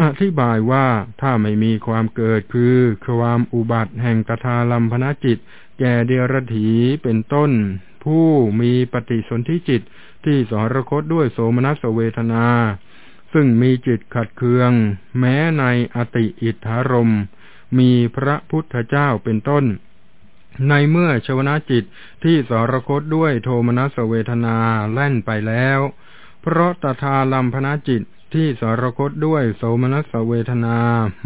A: อธิบายว่าถ้าไม่มีความเกิดคือความอุบัติแห่งตถาลัมพนาจิต แก่เดรถีเป็นต้น ผู้มีปฏิสนธิจิตที่สรคตด้วยโสมนัสเวทนา ซึ่งมีจิตขัดเคือง แม้ในอติอิทธารม มีพระพุทธเจ้าเป็นต้น ในเมื่อชวนาจิตที่สรคตด้วยโทมนัสเวทนาแล่นไปแล้ว เพราะตถาลัมพนาจิตที่สรคตด้วยโสมนัสเวทนา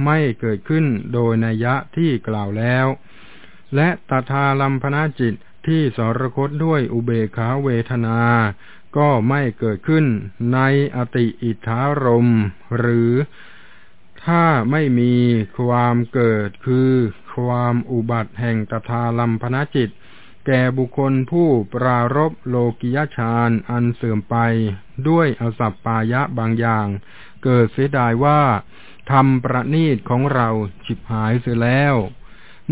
A: ไม่เกิดขึ้นโดยนัยะที่กล่าวแล้ว และตถาลัมพนาจิตที่สรคตด้วยอุเบขาเวทนา ก็ไม่เกิดขึ้นในอติอิทธารม หรือถ้าไม่มีความเกิดคือความอุบัติแห่งตถาลัมพนจิต แก่บุคคลผู้ปรารบโลกิยฌานอันเสื่อมไปด้วยอสัปปายะบางอย่าง เกิดเสียดายว่าทำประนีตของเราฉิบหายเสียแล้ว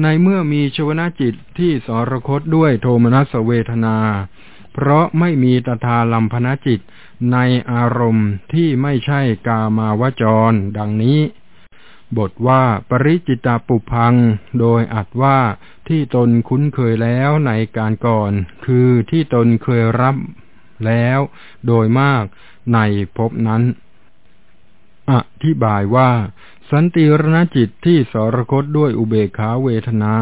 A: ในเมื่อมีชวนาจิตที่สรคตด้วยโทมนัสเวทนา เพราะไม่มีตถาลัมพนจิตในอารมณ์ที่ไม่ใช่กามาวจร ดังนี้ บทว่าปริจิตาปุพัง โดยอัดว่าที่ตนคุ้นเคยแล้วในการก่อน คือที่ตนเคยรับแล้ว โดยมากในภพนั้น อธิบายว่า สันติรณจิตที่สรคตด้วยอุเบกขาเวทนา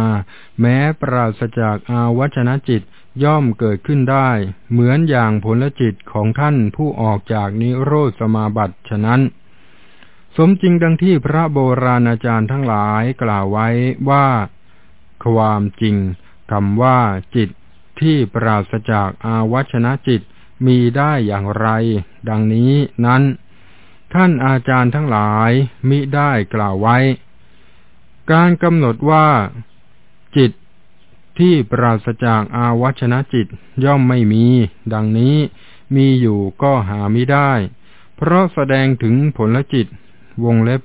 A: แม้ปราศจากอาวัชนจิต ย่อมเกิดขึ้นได้ เหมือนอย่างผลจิตของท่านผู้ออกจากนิโรธสมาบัติฉะนั้น สมจริงดังที่พระโบราณอาจารย์ทั้งหลายกล่าวไว้ว่า ความจริงคำว่าจิตที่ปราศจากอาวัชนะจิตมีได้อย่างไร ดังนี้นั้น ท่านอาจารย์ทั้งหลายมิได้กล่าวไว้ การกำหนดว่า จิต ที่ปราศจากอาวัชนะจิตย่อมไม่มี ดังนี้มีอยู่ก็หาไม่ได้ เพราะแสดงถึงผลจิต วงเล็บ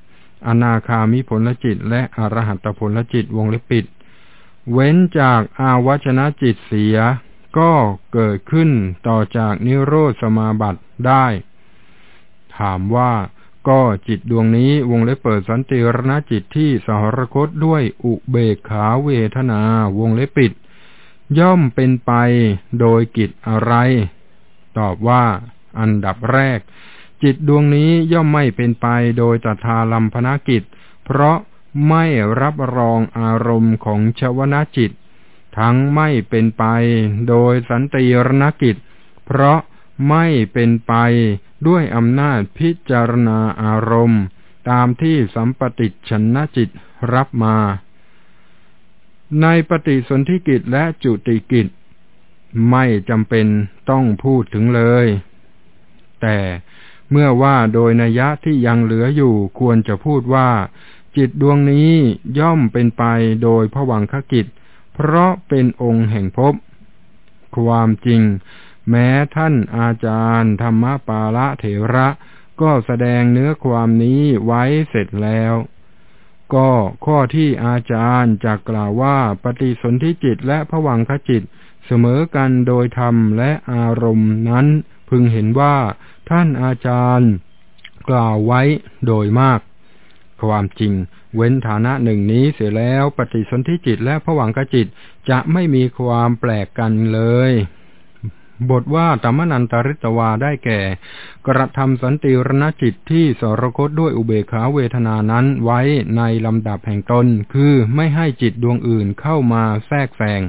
A: อนาคามิผลจิต และอรหัตผลจิตวงเล็บปิด เว้นจากอาวัชนะจิตเสีย ก็เกิดขึ้นต่อจากนิโรธสมาบัติได้ ถามว่า ก็จิตดวงนี้วงเล็บเปิดสันติรณจิตที่สหรคตด้วยอุเบกขาเวทนาวงเล็บปิด ย่อมเป็นไปโดยกิจอะไร ตอบว่าอันดับแรก จิตดวงนี้ย่อมไม่เป็นไปโดยตถาลัมพนากิจ เพราะไม่รับรองอารมณ์ของชวนาจิต ทั้งไม่เป็นไปโดยสันติรณกิจ เพราะไม่เป็นไป ด้วยอำนาจพิจารณาอารมณ์ ตามที่สัมปติชนจิตรับมา ในปฏิสนธิกิจและจุติกิจ ไม่จำเป็นต้องพูดถึงเลย แต่เมื่อว่าโดยนัยะที่ยังเหลืออยู่ควรจะพูดว่า จิตดวงนี้ย่อมเป็นไปโดยผวังคกิจ เพราะเป็นองค์แห่งภพความจริง แม้ท่านอาจารย์ธรรมปาละเถระ ก็แสดงเนื้อความนี้ไว้เสร็จแล้ว ก็ข้อที่อาจารย์จะกล่าวว่าปฏิสนธิจิตและผวังคจิตเสมอกันโดยธรรมและอารมณ์นั้น พึงเห็นว่าท่านอาจารย์กล่าวไว้โดยมาก ความจริง เว้นฐานะหนึ่งนี้เสียแล้วปฏิสนธิจิตและผวังคจิตจะไม่มีความแปลกกันเลย บทว่าตมนันตริตวาได้แก่ กระทำสันติรณจิตที่สรคตด้วยอุเบกขาเวทนานั้นไว้ในลำดับแห่งตน คือไม่ให้จิตดวงอื่นเข้ามาแทรกแซง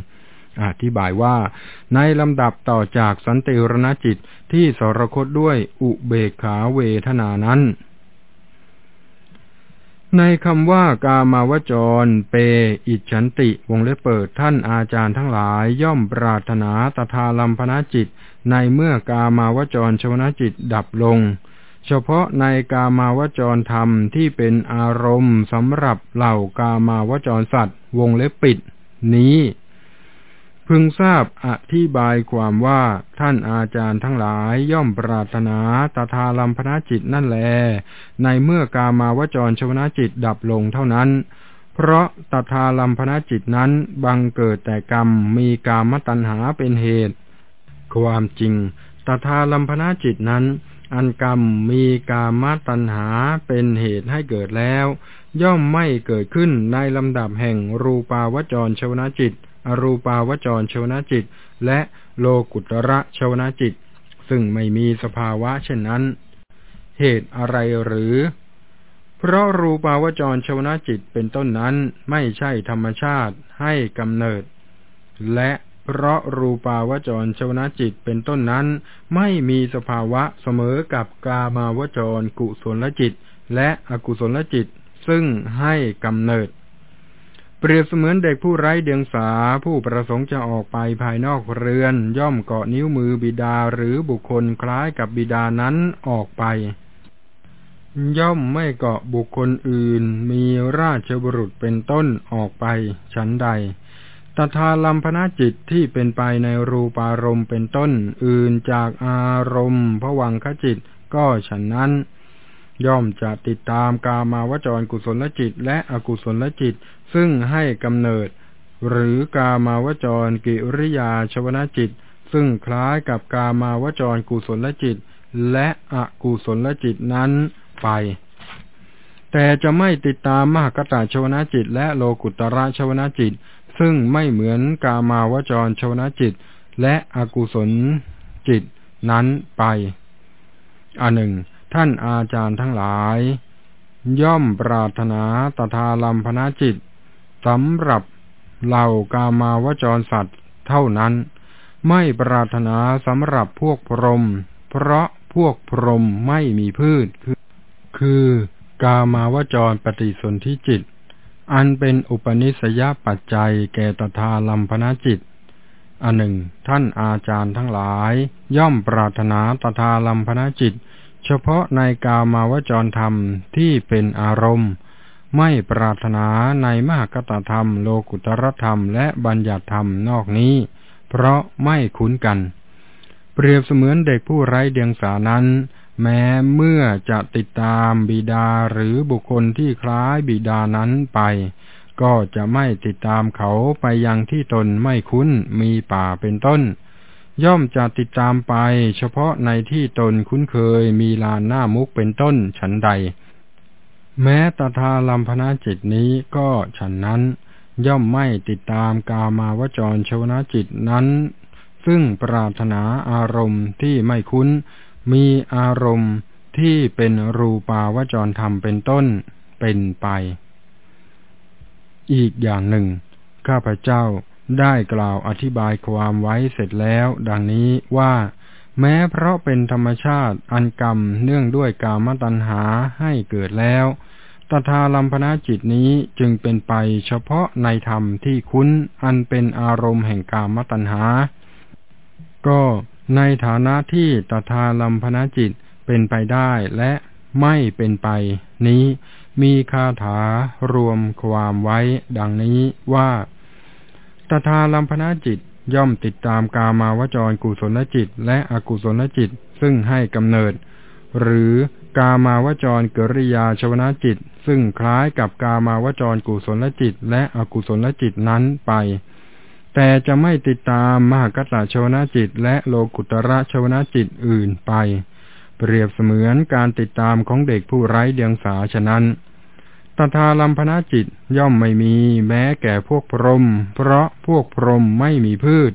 A: อธิบายว่า ในลำดับต่อจากสันติรณจิตที่สรคตด้วยอุเบกขาเวทนานั้น ในคำว่ากามาวจร เป อิฉันติ วงเล็บเปิดท่านอาจารย์ทั้งหลายย่อมปรารถนาตถาลัมพนาจิต ในเมื่อกามาวจรชวนาจิตดับลง เฉพาะในกามาวจรธรรมที่เป็นอารมณ์สำหรับเหล่ากามาวจรสัตว์ วงเล็บปิด นี้ พึงทราบอธิบายความว่าท่านอาจารย์ทั้งหลายย่อมปรารถนาตถาลัมพนาจิตนั่นแล ในเมื่อกามาวจรชวนาจิตดับลงเท่านั้น เพราะตถาลัมพนาจิตนั้นบังเกิดแต่กรรมมีกามตัณหาเป็นเหตุ ความจริงตถาลัมพนาจิตนั้น อันกรรมมีกามตัณหาเป็นเหตุให้เกิดแล้ว ย่อมไม่เกิดขึ้นในลำดับแห่งรูปาวจรชวนาจิต อรูปาวจรชวนาจิต และโลกุตระชวนาจิต ซึ่งไม่มีสภาวะเช่นนั้น เหตุอะไรหรือ เพราะรูปาวจรชวนาจิตเป็นต้นนั้นไม่ใช่ธรรมชาติให้กำเนิด และเพราะรูปาวจรชวนาจิตเป็นต้นนั้น ไม่มีสภาวะเสมอกับกามาวจรกุศลจิต และอกุศลจิต ซึ่งให้กำเนิด เปรียบเสมือนเด็กผู้ไร้เดียงสาผู้ประสงค์จะออกไปภายนอกเรือน ย่อมเกาะนิ้วมือบิดาหรือบุคคลคล้ายกับบิดานั้นออกไป ย่อมไม่เกาะบุคคลอื่นมีราชบุรุษเป็นต้นออกไปฉันใดตถาลัมพนาจิตที่เป็นไปในรูปารมณ์เป็นต้น อื่นจากอารมณ์ผวังขจิตก็ฉันนั้น ย่อมจะติดตามกามาวจรกุศลจิต และอกุศลจิต ซึ่งให้กำเนิด หรือกามาวจรกิริยาชวนาจิต ซึ่งคล้ายกับกามาวจรกุศลจิต และอกุศลจิตนั้นไป แต่จะไม่ติดตามมหกตาชวนาจิต และโลกุตระชวนาจิต ซึ่งไม่เหมือนกามาวจรชวนาจิต และอกุศลจิตนั้นไปอันหนึ่ง ท่านอาจารย์ทั้งหลาย ย่อมปรารถนาตถาลัมพนาจิตสำหรับเหล่ากามาวจรสัตว์เท่านั้น ไม่ปรารถนาสำหรับพวกพรหมเพราะพวกพรหมไม่มีพืช คือคือกามาวจรปฏิสนธิจิต อันเป็นอุปนิสยปัจจัยแก่ตถาลัมพนาจิตอันหนึ่ง ท่านอาจารย์ทั้งหลาย ย่อมปรารถนาตถาลัมพนาจิต เฉพาะในกามาวจรธรรมที่เป็นอารมณ์ ไม่ปรารถนาในมหากตธรรม โลกุตรธรรม และบัญญัติธรรมนอกนี้ เพราะไม่คุ้นกัน เปรียบเสมือนเด็กผู้ไร้เดียงสานั้น แม้เมื่อจะติดตามบิดาหรือบุคคลที่คล้ายบิดานั้นไป ก็จะไม่ติดตามเขาไปยังที่ตนไม่คุ้นมีป่าเป็นต้น ย่อมจะติดตามไป เฉพาะในที่ตนคุ้นเคยมีลานหน้ามุกเป็นต้นฉันใด แม้ตถาลัมพนาจิตนี้ก็ฉันนั้น ย่อมไม่ติดตามกามาวจรชวนาจิตนั้น ซึ่งปรารถนาอารมณ์ที่ไม่คุ้น มีอารมณ์ที่เป็นรูปาวจรธรรมเป็นต้นเป็นไป อีกอย่างหนึ่ง ข้าพเจ้า ได้กล่าวอธิบายความไว้เสร็จแล้ว ดังนี้ว่า แม้เพราะเป็นธรรมชาติอันกรรมเนื่องด้วยกามตัณหาให้เกิดแล้วตถาลัมพนาจิตนี้จึงเป็นไปเฉพาะในธรรมที่คุ้นอันเป็นอารมณ์แห่งกามตัณหา ก็ในฐานะที่ตถาลัมพนาจิตเป็นไปได้และไม่เป็นไป นี้มีคาถารวมความไว้ดังนี้ว่า ตถาลัมพนาจิตย่อมติดตามกามาวจรกุศลจิต และอกุศลจิตซึ่งให้กำเนิด หรือกามาวจรกริยาชวนาจิต ซึ่งคล้ายกับกามาวจรกุศลจิต และอกุศลจิตนั้นไป แต่จะไม่ติดตามมหกัตตชวนาจิต และโลกุตระชวนาจิตอื่นไป เปรียบเสมือนการติดตามของเด็กผู้ไร้เดียงสาฉะนั้น ตถาลัมพนาจิตย่อมไม่มีแม้แก่พวกพรหมเพราะพวกพรหมไม่มีพืช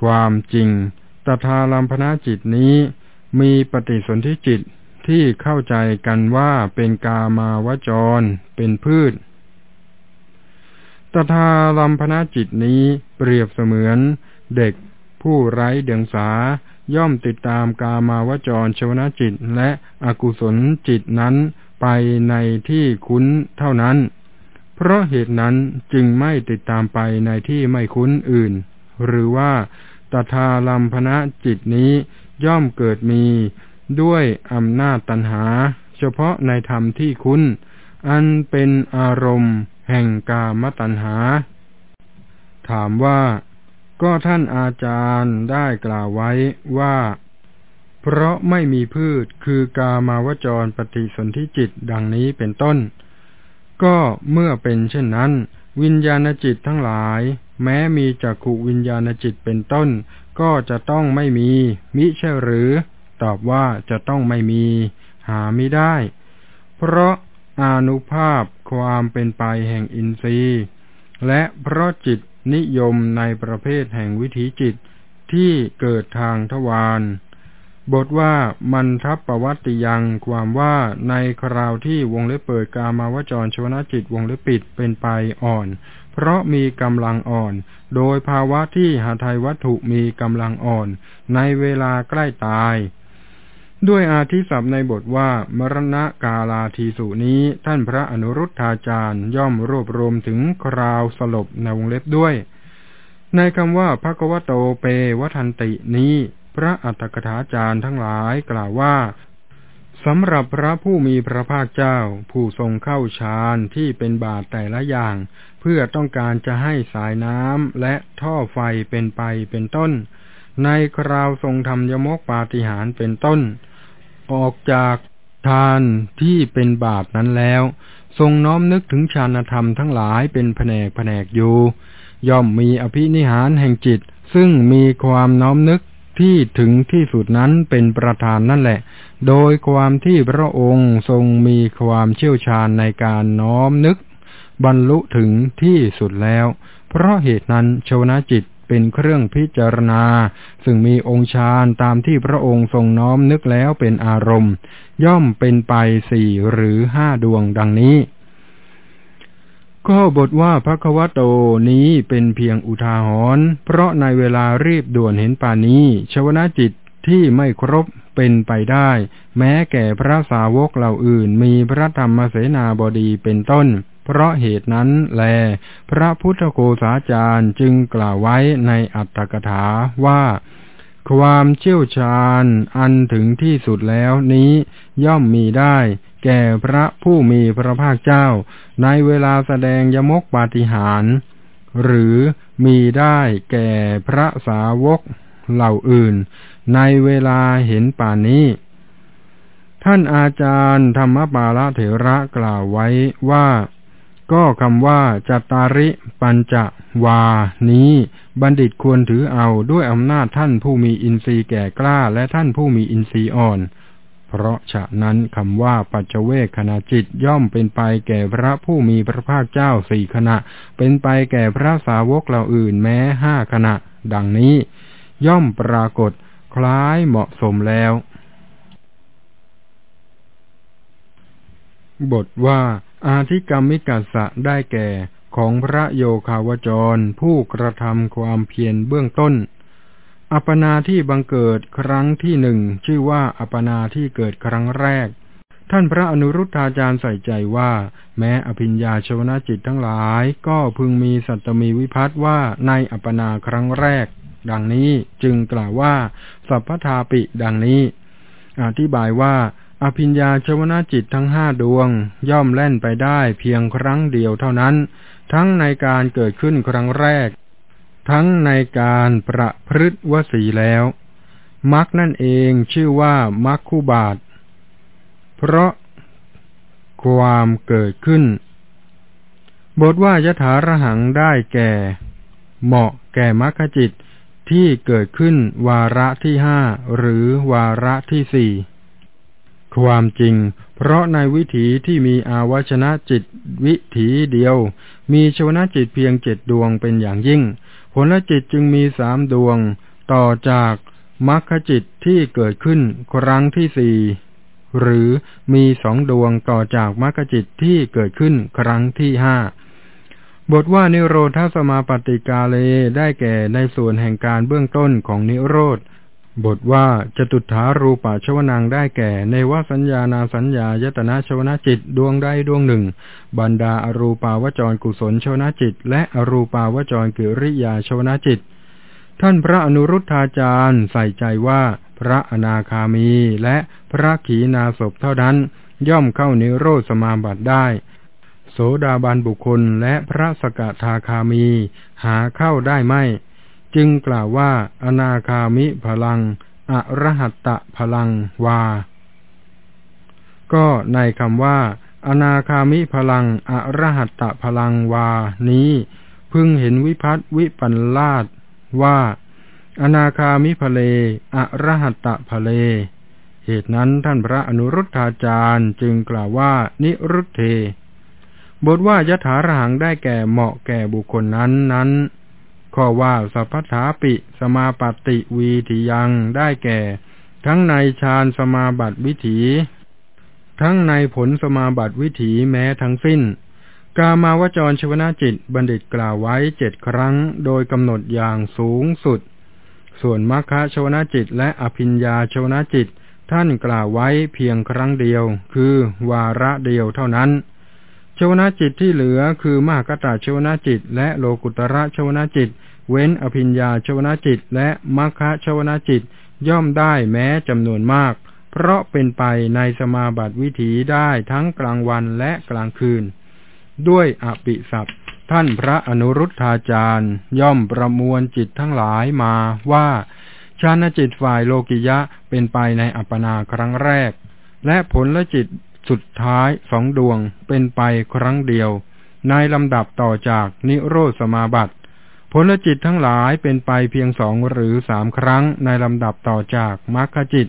A: ความจริงตถาลัมพนาจิตนี้มีปฏิสนธิจิตที่เข้าใจกันว่าเป็นกามาวจร เป็นพืช ตถาลัมพนาจิตนี้เปรียบเสมือนเด็กผู้ไร้เดียงสาย่อมติดตามกามาวจรชวนาจิตและอกุศลจิตนั้น ไปในที่คุ้นเท่านั้น เพราะเหตุนั้นจึงไม่ติดตามไปในที่ไม่คุ้นอื่น หรือว่าตถาลัมพนะจิตนี้ย่อมเกิดมีด้วยอำนาจตัณหา เฉพาะในธรรมที่คุ้น อันเป็นอารมณ์แห่งกามตัณหา ถามว่าก็ท่านอาจารย์ได้กล่าวไว้ว่า เพราะไม่มีพืชคือกามาวจรปฏิสนธิจิตดังนี้เป็นต้น ก็เมื่อเป็นเช่นนั้น วิญญาณจิตทั้งหลาย แม้มีจักขุวิญญาณจิตเป็นต้น ก็จะต้องไม่มี มิใช่หรือ ตอบว่าจะต้องไม่มี หาไม่ได้ เพราะอนุภาพความเป็นไปแห่งอินทรีย์ และเพราะจิตนิยมในประเภทแห่งวิถีจิตที่เกิดทางทวาร บทว่ามันทับประวัติยังความว่าในคราวที่วงเล็บเปิดกามาวจรชวนาจิตวงเล็บปิดเป็นไปอ่อน เพราะมีกำลังอ่อน โดยภาวะที่หาไทยวัตถุมีกำลังอ่อน ในเวลาใกล้ตาย ด้วยอาทิศัพท์ในบทว่ามรณะกาลาทีสุนี้ ท่านพระอนุรุทธาจารย์ย่อมรวบรวมถึงคราวสลบในวงเล็บด้วย ในคำว่าพระกวโตเปวัทันตินี้ พระอัตถกถาจารย์ทั้งหลายกล่าวว่าสำหรับพระผู้มีพระภาคเจ้า ผู้ทรงเข้าฌานที่เป็นบาตแต่ละอย่าง เพื่อต้องการจะให้สายน้ำและท่อไฟเป็นไปเป็นต้น ในคราวทรงทำยมกปาฏิหารเป็นต้น ออกจากทานที่เป็นบาปนั้นแล้ว ทรงน้อมนึกถึงฌานธรรมทั้งหลายเป็นแผนกแผนกอยู่ ย่อมมีอภินิหารแห่งจิต ซึ่งมีความน้อมนึก ที่ถึงที่สุดนั้นเป็นประธานนั่นแหละ โดยความที่พระองค์ทรงมีความเชี่ยวชาญในการน้อมนึก บรรลุถึงที่สุดแล้ว เพราะเหตุนั้นชวนาจิตเป็นเครื่องพิจารณา ซึ่งมีองค์ฌานตามที่พระองค์ทรงน้อมนึกแล้วเป็นอารมณ์ ย่อมเป็นไปสี่หรือห้าดวงดังนี้ ก็บทว่าพระควโตนี้เป็นเพียงอุทาหรณ์ เพราะในเวลารีบด่วนเห็นป่านี้ ชวนาจิตที่ไม่ครบเป็นไปได้ แม้แก่พระสาวกเหล่าอื่นมีพระธรรมเสนาบดีเป็นต้น เพราะเหตุนั้นแล พระพุทธโกษาจารย์จึงกล่าวไว้ในอัตถกถาว่า ความเชี่ยวชาญอันถึงที่สุดแล้วนี้ย่อมมีได้ แก่พระผู้มีพระภาคเจ้า ในเวลาแสดงยมกปาฏิหาร หรือมีได้แก่พระสาวกเหล่าอื่น ในเวลาเห็นป่านนี้ ท่านอาจารย์ธรรมปาลเถระกล่าวไว้ว่าก็คำว่าจัตตาริปัญจวานี้ บัณฑิตควรถือเอาด้วยอำนาจท่านผู้มีอินทรีย์แก่กล้าและท่านผู้มีอินทรีย์อ่อน เพราะฉะนั้นคำว่าปัจเจเวคขณะจิตย่อมเป็นไปแก่พระผู้มีพระภาคเจ้าสี่ขณะ เป็นไปแก่พระสาวกเหล่าอื่นแม้ห้าขณะ ดังนี้ ย่อมปรากฏคล้ายเหมาะสมแล้ว บทว่าอาธิกรรมิกัสสะได้แก่ ของพระโยคาวจรผู้กระทำความเพียรเบื้องต้น อัปนาที่บังเกิดครั้งที่หนึ่งชื่อว่าอัปนาที่เกิดครั้งแรก ท่านพระอนุรุทธาจารย์ใส่ใจว่า แม้อภิญญาชวนาจิตทั้งหลาย ก็พึงมีสัตมีวิพัตว่าในอัปนาครั้งแรก ดังนี้จึงกล่าวว่า สัพพทาปิดังนี้ อธิบายว่าอภิญญาชวนาจิตทั้งห้าดวง ย่อมแล่นไปได้เพียงครั้งเดียวเท่านั้น ทั้งในการเกิดขึ้นครั้งแรก ทั้งในการประพฤติวสีแล้วมักนั่นเองชื่อว่ามักคู่บาท เพราะความเกิดขึ้น บทว่ายถาระหังได้แก่ เหมาะแก่มัคคจิตที่เกิดขึ้นวาระที่ห้าหรือวาระที่สี่ ความจริง เพราะในวิถีที่มีอาวชนะจิตวิถีเดียว มีชวนะจิตเพียงเจ็ดดวงเป็นอย่างยิ่ง ผลจิตจึงมีสามดวง ต่อจากมรรคจิตที่เกิดขึ้นครั้งที่สี่หรือมีสองดวงต่อจากมรรคจิตที่เกิดขึ้นครั้งที่ห้าบทว่านิโรธสมาปฏิกาเลได้แก่ในส่วนแห่งการเบื้องต้นของนิโรธ บทว่าจตุถารูปาชวนังได้แก่ ในว่าสัญญานาสัญญายตนะชวนาจิตดวงใดดวงหนึ่ง บรรดาอรูปาวจรกุศลชวนาจิต และอรูปาวจรกิริยาชวนาจิต ท่านพระอนุรุทธาจารย์ใส่ใจว่า พระอนาคามีและพระขีนาศพเท่านั้น ย่อมเข้านิโรธสมาบัติได้ โสดาบันบุคคลและพระสกทาคามี หาเข้าได้ไม่ จึงกล่าวว่า อนาคามิพลัง อรหัตตะพลังวา ก็ในคำว่า อนาคามิพลัง อรหัตตะพลังวา นี้พึงเห็นวิพัตวิปันลาดว่า อนาคามิพเล อรหัตตะพเล เหตุนั้นท่านพระอนุรุทธาจารย์จึงกล่าวว่า นิรุตเทบทว่ายถารหังได้แก่เหมาะแก่บุคคลนั้นนั้น ข้อว่าสัพพถาปิสมาปฏิวีทิยังได้แก่ ทั้งในฌานสมาบัติวิถี ทั้งในผลสมาบัติวิถีแม้ทั้งสิ้น กามาวจรชวนาจิตบัณฑิตกล่าวไว้เจ็ดครั้ง โดยกำหนดอย่างสูงสุด ส่วนมัคคะชวนาจิตและอภิญญาชวนาจิต ท่านกล่าวไว้เพียงครั้งเดียว คือวาระเดียวเท่านั้นชวนาจิตที่เหลือคือมหากตาชวนาจิต และโลกุตระชวนาจิต เว้นอภิญญาชวนาจิต และมัคคะชวนาจิตย่อมได้แม้จำนวนมาก เพราะเป็นไปในสมาบัติวิถีได้ทั้งกลางวันและกลางคืน ด้วยอภิสัพท่านพระอนุรุทธาจารย์ ย่อมประมวลจิตทั้งหลายมาว่าชาณจิตฝ่ายโลกิยะเป็นไปในอัปปนาครั้งแรก และผลละจิตสุดท้ายสองดวงเป็นไปครั้งเดียว ในลำดับต่อจากนิโรธสมาบัติ ผลจิตทั้งหลายเป็นไปเพียงสองหรือสามครั้งในลำดับต่อจากมรรคจิต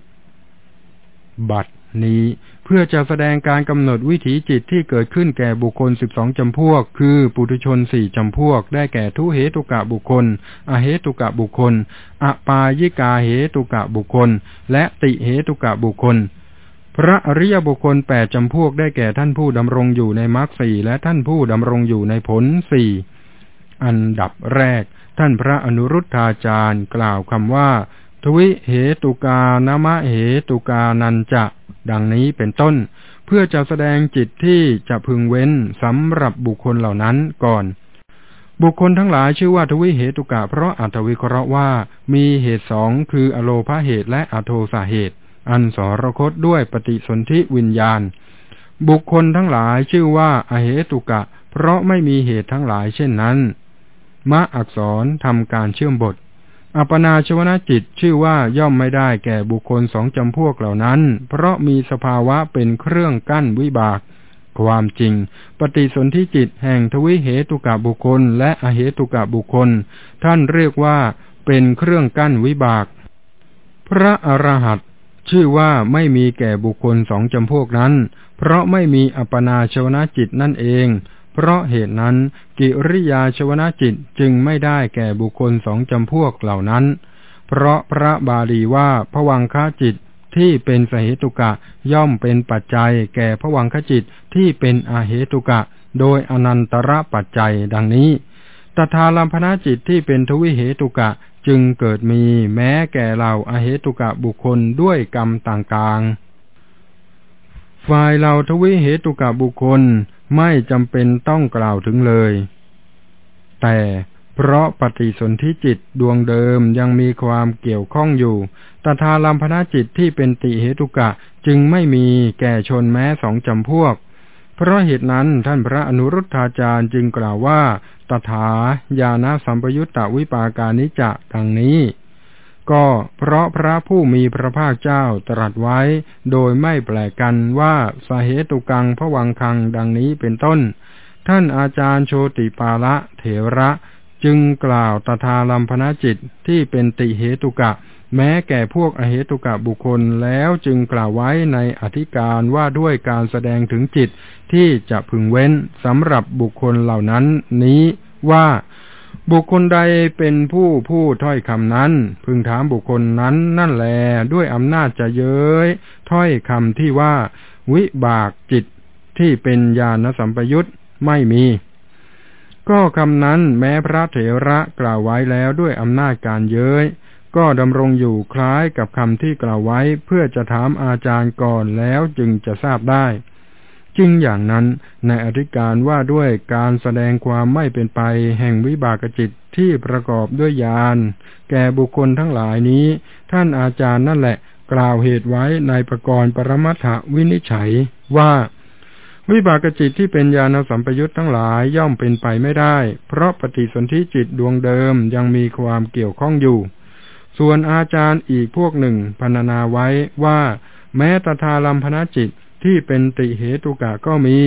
A: บัตนี้เพื่อจะแสดงการกำหนดวิถีจิตที่เกิดขึ้นแก่บุคคลสิบสองจำพวก คือปุถุชนสี่จำพวก ได้แก่ทุเหตุกะบุคคล อเหตุกะบุคคล อปายิกาเหตุกะบุคคล และติเหตุกะบุคคล พระอริยบุคคลแปดจำพวกได้แก่ท่านผู้ดำรงอยู่ในมรรคสี่และท่านผู้ดำรงอยู่ในผลสี่ อันดับแรก ท่านพระอนุรุทธาจารย์กล่าวคำว่า ทวิเหตุกานามะเหตุกานันจะ ดังนี้เป็นต้น เพื่อจะแสดงจิตที่จะพึงเว้นสำหรับบุคคลเหล่านั้นก่อน บุคคลทั้งหลายชื่อว่าทวิเหตุกะเพราะอัตวิเคราะห์ว่ามีเหตุสองคืออโลภาเหตุและอโทสาเหตุ อันสรคตด้วยปฏิสนธิวิญญาณ บุคคลทั้งหลายชื่อว่าอเหตุกะ เพราะไม่มีเหตุทั้งหลายเช่นนั้น มะอักษรทำการเชื่อมบท อัปนาชวนาจิตชื่อว่าย่อมไม่ได้แก่บุคคลสองจำพวกเหล่านั้น เพราะมีสภาวะเป็นเครื่องกั้นวิบาก ความจริง ปฏิสนธิจิตแห่งทวิเหตุกะบุคคล และอเหตุกะบุคคล ท่านเรียกว่าเป็นเครื่องกั้นวิบาก พระอรหันตชื่อว่าไม่มีแก่บุคคลสองจำพวกนั้น เพราะไม่มีอัปนาชวนาจิตนั่นเอง เพราะเหตุนั้น กิริยาชวนาจิตจึงไม่ได้แก่บุคคลสองจำพวกเหล่านั้น เพราะพระบาลีว่าผวังคจิตที่เป็นสเหตุกะย่อมเป็นปัจจัยแก่ผวังคจิตที่เป็นอาเหตุกะ โดยอนันตระปัจจัยดังนี้ตถาลัมพนาจิตที่เป็นทวิเหตุกะจึงเกิดมีแม้แก่เราอาเหตุกะบุคคลด้วยกรรมต่างๆ ฝ่ายเราทวิเหตุกะบุคคล ไม่จำเป็นต้องกล่าวถึงเลย แต่เพราะปฏิสนธิจิตดวงเดิมยังมีความเกี่ยวข้องอยู่ตถาลัมพนาจิตที่เป็นติเหตุกะจึงไม่มีแก่ชนแม้สองจำพวก เพราะเหตุนั้นท่านพระอนุรุทธาจารย์จึงกล่าวว่า ตถาญาณสัมปยุตตวิปาการนิจะดังนี้ ก็เพราะพระผู้มีพระภาคเจ้าตรัสไว้โดยไม่แปลกันว่าสาเหตุกังพระวังคังดังนี้เป็นต้น ท่านอาจารย์โชติปาละเถระจึงกล่าวตถาลัมพนาจิตที่เป็นติเหตุกะ แม้แก่พวกอเหตุกะบุคคลแล้วจึงกล่าวไว้ในอธิการว่าด้วยการแสดงถึงจิตที่จะพึงเว้นสำหรับบุคคลเหล่านั้นนี้ว่า บุคคลใดเป็นผู้พูดถ้อยคำนั้น พึงถามบุคคลนั้นนั่นแลด้วยอำนาจจะเย้ยถ้อยคำที่ว่า วิบากจิตที่เป็นญาณสัมปยุตไม่มี ก็คำนั้นแม้พระเถระกล่าวไว้แล้วด้วยอำนาจการเย้ยก็ดำรงอยู่คล้ายกับคำที่กล่าวไว้เพื่อจะถามอาจารย์ก่อนแล้วจึงจะทราบได้ จริงอย่างนั้นในอธิการว่าด้วยการแสดงความไม่เป็นไปแห่งวิบากจิตที่ประกอบด้วยญาณแก่บุคคลทั้งหลายนี้ ท่านอาจารย์นั่นแหละ กล่าวเหตุไว้ในประกรณ์ปรมัตถวินิจฉัยว่าวิบากจิตที่เป็นญาณสัมปยุตทั้งหลายย่อมเป็นไปไม่ได้ เพราะปฏิสนธิจิตดวงเดิมยังมีความเกี่ยวข้องอยู่ ส่วนอาจารย์อีกพวกหนึ่งพรรณนาไว้ว่า แม้ตถาลัมพนาจิต ที่เป็นติเหตุกะก็มี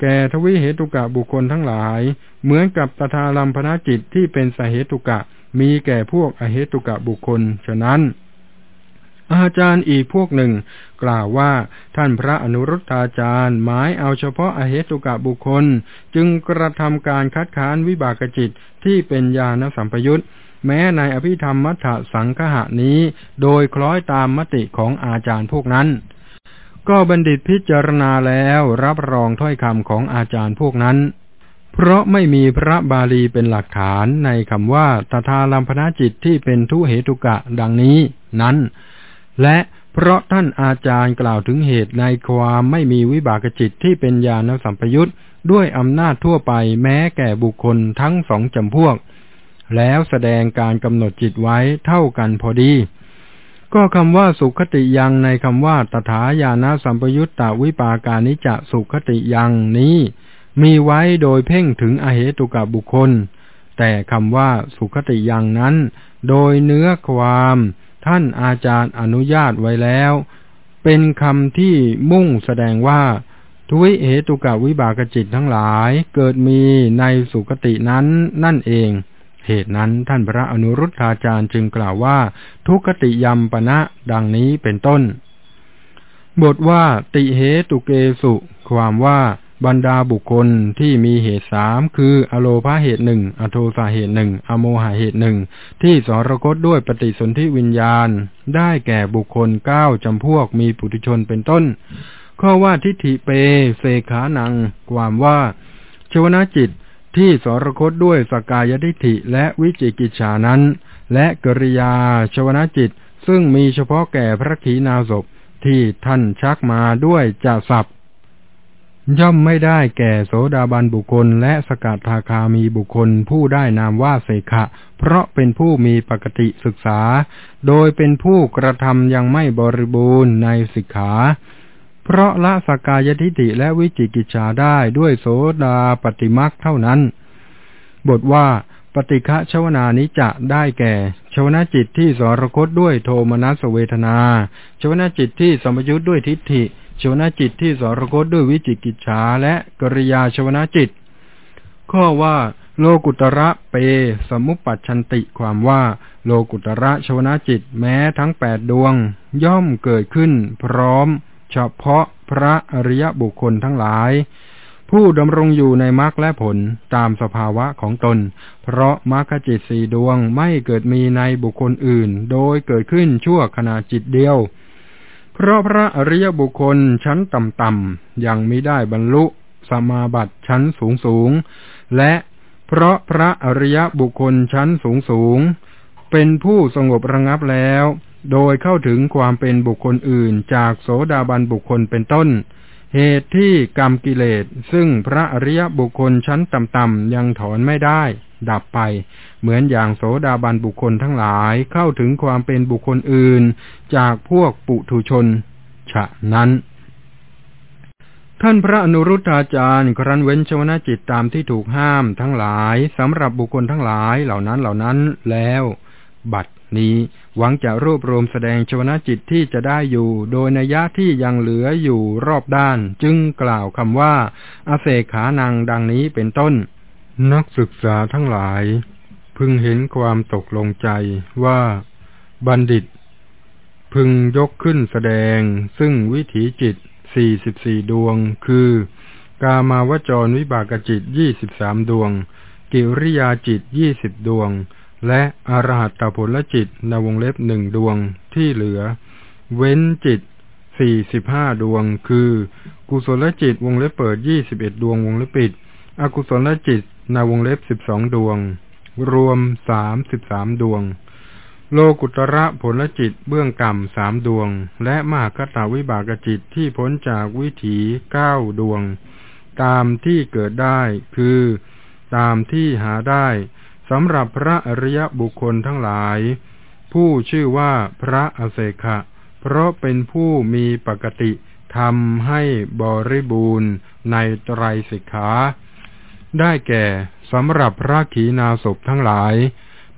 A: แก่ทวิเหตุกะบุคคลทั้งหลาย เหมือนกับตถาลัมพนาจิตที่เป็นสเหตุกะ มีแก่พวกอเหตุกะบุคคล ฉะนั้น อาจารย์อีกพวกหนึ่ง กล่าวว่าท่านพระอนุรุตตาจารย์หมายเอาเฉพาะอเหตุกะบุคคล จึงกระทำการคัดค้านวิบากจิตที่เป็นญาณสัมปยุตแม้ในอภิธรรมมัทธสังคหะนี้ โดยคล้อยตามมติของอาจารย์พวกนั้น ก็บัณฑิตพิจารณาแล้วรับรองถ้อยคำของอาจารย์พวกนั้น เพราะไม่มีพระบาลีเป็นหลักฐานในคำว่าตถาลัมพนาจิตที่เป็นทุเหตุกะดังนี้นั้น และเพราะท่านอาจารย์กล่าวถึงเหตุในความไม่มีวิบากจิตที่เป็นญาณสัมปยุตด้วยอำนาจทั่วไปแม้แก่บุคคลทั้งสองจำพวก แล้วแสดงการกำหนดจิตไว้เท่ากันพอดี ก็คำว่าสุขติยังในคำว่าตถาญาณสัมปยุตตาวิปาการนิจะสุขติยังนี้ มีไว้โดยเพ่งถึงอเหตุกบุคคล แต่คำว่าสุขติยังนั้น โดยเนื้อความท่านอาจารย์อนุญาตไว้แล้ว เป็นคำที่มุ่งแสดงว่า ทุวิเหตุกวิบากจิตทั้งหลายเกิดมีในสุคตินั้นนั่นเอง เหตุนั้นท่านพระอนุรุทธาจารย์จึงกล่าวว่า ทุกติยมปณะดังนี้เป็นต้น บทว่า ติเหตุเกสุ ความว่าบรรดาบุคคลที่มีเหตุสามคืออโลภาเหตุหนึ่งอโทสาเหตุหนึ่งอโมหะเหตุหนึ่งที่สรคตด้วยปฏิสนธิวิญญาณ ได้แก่บุคคลเก้าจำพวกมีปุถุชนเป็นต้น ข้อว่าทิฏฐิเปเสขานัง ความว่าชวนาจิต ที่สรคตด้วยสกายทิฐิและวิจิกิจฉานั้น และกริยาชวนาจิต ซึ่งมีเฉพาะแก่พระขีณาสพที่ท่านชักมาด้วยจะสับย่อมไม่ได้แก่โสดาบันบุคคล และสกัดทาคามีบุคคลผู้ได้นามว่าเสขะ เพราะเป็นผู้มีปกติศึกษา โดยเป็นผู้กระทำยังไม่บริบูรณ์ในสิกขา เพราะละสกายทิฏฐิและวิจิกิจชาได้ด้วยโสดาปฏิมักเท่านั้น บทว่าปฏิฆะชวนานิจะได้แก่ ชวนาจิตที่สรคตด้วยโทมนัสเวทนา ชวนาจิตที่สมยุทธ์ด้วยทิฏฐิ ชวนาจิตที่สรคตด้วยวิจิกิจชาและกริยาชวนาจิต ข้อว่า โลกุตระเป สมุปปัชันติความว่า โลกุตระชวนาจิตแม้ทั้งแปดดวง ย่อมเกิดขึ้น พร้อม เฉพาะพระอริยบุคคลทั้งหลาย ผู้ดำรงอยู่ในมรรคและผลตามสภาวะของตน เพราะมรรคจิตสี่ดวงไม่เกิดมีในบุคคลอื่น โดยเกิดขึ้นชั่วขณะจิตเดียว เพราะพระอริยบุคคลชั้นต่ำๆยังไม่ได้บรรลุสมาบัติชั้นสูงสูงและเพราะพระอริยบุคคลชั้นสูงสูงเป็นผู้สงบระงับแล้ว โดยเข้าถึงความเป็นบุคคลอื่นจากโสดาบันบุคคลเป็นต้น เหตุที่กรรมกิเลสซึ่งพระอริยบุคคลชั้นต่ำๆยังถอนไม่ได้ ดับไป เหมือนอย่างโสดาบันบุคคลทั้งหลายเข้าถึงความเป็นบุคคลอื่น จากพวกปุถุชน ฉะนั้นท่านพระอนุรุตอาจารย์ ครั้นเว้นชวนาจิตตามที่ถูกห้ามทั้งหลายสำหรับบุคคลทั้งหลายเหล่านั้นเหล่านั้นแล้ว บัด นี้ หวังจะรวบรวมแสดงชวนาจิตที่จะได้อยู่ โดยนัยยะที่ยังเหลืออยู่รอบด้าน จึงกล่าวคำว่าอาเสขานังดังนี้เป็นต้น นักศึกษาทั้งหลาย พึงเห็นความตกลงใจว่าบัณฑิต พึงยกขึ้นแสดง ซึ่งวิถีจิตสี่สิบสี่ดวง คือกามาวจรวิบากจิตยี่สิบสามดวง กิริยาจิตยี่สิบดวง และอรหัตตผลจิตในวงเล็บหนึ่งดวงที่เหลือ เว้นจิตสี่สิบห้าดวง คือ กุศลจิตวงเล็บเปิดยี่สิบเอ็ดดวงวงเล็บปิด อกุศลจิตในวงเล็บสิบสองดวง รวมสามสิบสามดวง โลกุตระผลจิตเบื้องกรรมสามดวง และมหากตาวิบากจิตที่พ้นจากวิถีเก้าดวง ตามที่เกิดได้คือ ตามที่หาได้ สำหรับพระอริยบุคคลทั้งหลาย ผู้ชื่อว่าพระอเศขะ เพราะเป็นผู้มีปกติทำให้บริบูรณ์ในไตรสิกขา ได้แก่สำหรับพระขีณาสพทั้งหลาย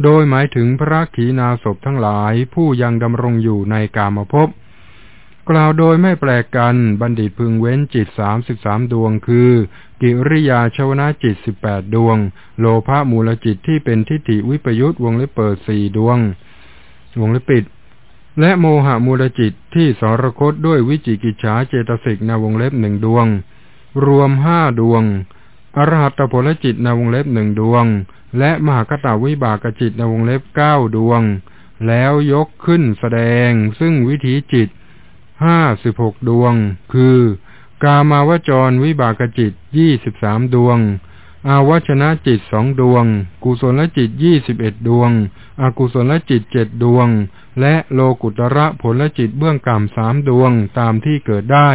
A: โดยหมายถึงพระขีณาสพทั้งหลายผู้ยังดำรงอยู่ในกามภพ กล่าวโดยไม่แปลกกัน บัณฑิตพึงเว้นจิตสามสิบสามดวง คือ กิริยาชวนาจิตสิบแปดดวง โลภะมูลจิตที่เป็นทิฏฐิวิปยุตวงเล็บเปิดสี่ดวง วงเล็บปิด และโมหะมูลจิตที่สรคตด้วยวิจิกิจฉาเจตสิกในวงเล็บหนึ่งดวง รวมห้าดวง อรหัตผลจิตในวงเล็บหนึ่งดวง และมหากตาวิบากจิตในวงเล็บเก้าดวง แล้วยกขึ้นแสดงซึ่งวิถีจิต ห้าสิบหกดวง คือกามาวจรวิบากจิตยี่สิบสามดวง อาวชนะจิตสองดวง กุศลจิตยี่สิบเอ็ดดวง อกุศลจิตเจ็ดดวง และโลกุตระผลจิตเบื้องกรรมสามดวงตามที่เกิดได้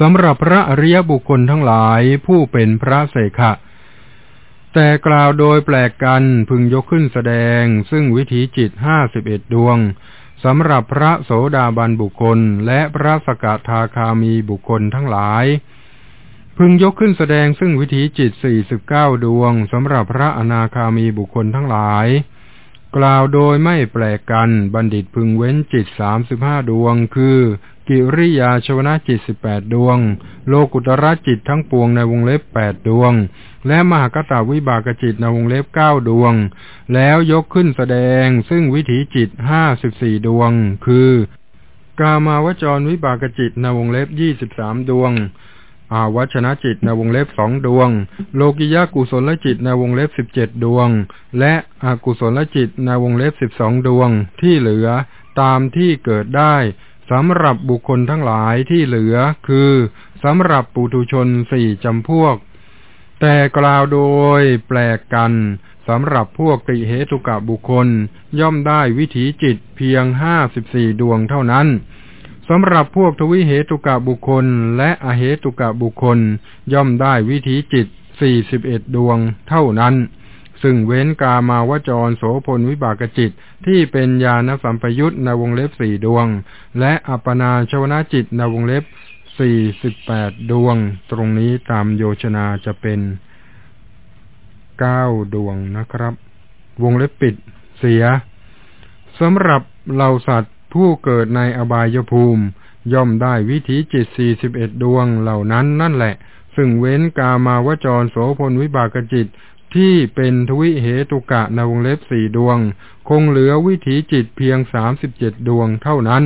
A: สำหรับพระอริยบุคคลทั้งหลายผู้เป็นพระเสขะ แต่กล่าวโดยแปลกกันพึงยกขึ้นแสดง ซึ่งวิถีจิตห้าสิบเอ็ดดวง สำหรับพระโสดาบันบุคคลและพระสกทาคามีบุคคลทั้งหลาย พึงยกขึ้นแสดงซึ่งวิถีจิตสี่สิบเก้าดวงสำหรับพระอนาคามีบุคคลทั้งหลาย กล่าวโดยไม่แปลกกันบัณฑิตพึงเว้นจิตสามสิบห้าดวงคือ กิริยาชวนาจิตสิบแปดดวง โลกุตระจิตทั้งปวงในวงเล็บแปดดวง และมหากตาวิบากจิตในวงเล็บเก้าดวง แล้วยกขึ้นแสดงซึ่งวิถีจิตห้าสิบสี่ดวง คือกามาวจรวิบากจิตในวงเล็บยี่สิบสามดวง อาวัชนะจิตในวงเล็บสองดวง โลกิยากุศลจิตในวงเล็บสิบเจ็ดดวง และอกุศลจิตในวงเล็บสิบสองดวงที่เหลือตามที่เกิดได้ สำหรับบุคคลทั้งหลายที่เหลือคือสำหรับปุถุชนสี่จำพวก แต่กล่าวโดยแปลกกันสำหรับพวกติเหตุกะบุคคล ย่อมได้วิถีจิตเพียงห้าสิบสี่ดวงเท่านั้นสำหรับพวกทวิเหตุกะบุคคล และอเหตุกะบุคคล ย่อมได้วิถีจิตสี่สิบเอ็ดดวงเท่านั้น ซึ่งเว้นกามาวจรโสพลวิบากจิตที่เป็นญาณสัมปยุตในวงเล็บสี่ดวง และอัปนาชวนาจิตในวงเล็บสี่สิบแปดดวง ตรงนี้ตามโยชนาจะเป็นเก้าดวงนะครับ วงเล็บปิดเสียสำหรับเหล่าสัตว์ผู้เกิดในอบายภูมิ ย่อมได้วิถีจิตสี่สิบเอ็ดดวงเหล่านั้นนั่นแหละ ซึ่งเว้นกามาวจรโสพลวิบากจิต ที่เป็นทวิเหตุกะในวงเล็บสี่ดวง คงเหลือวิถีจิตเพียงสามสิบเจ็ดดวงเท่านั้น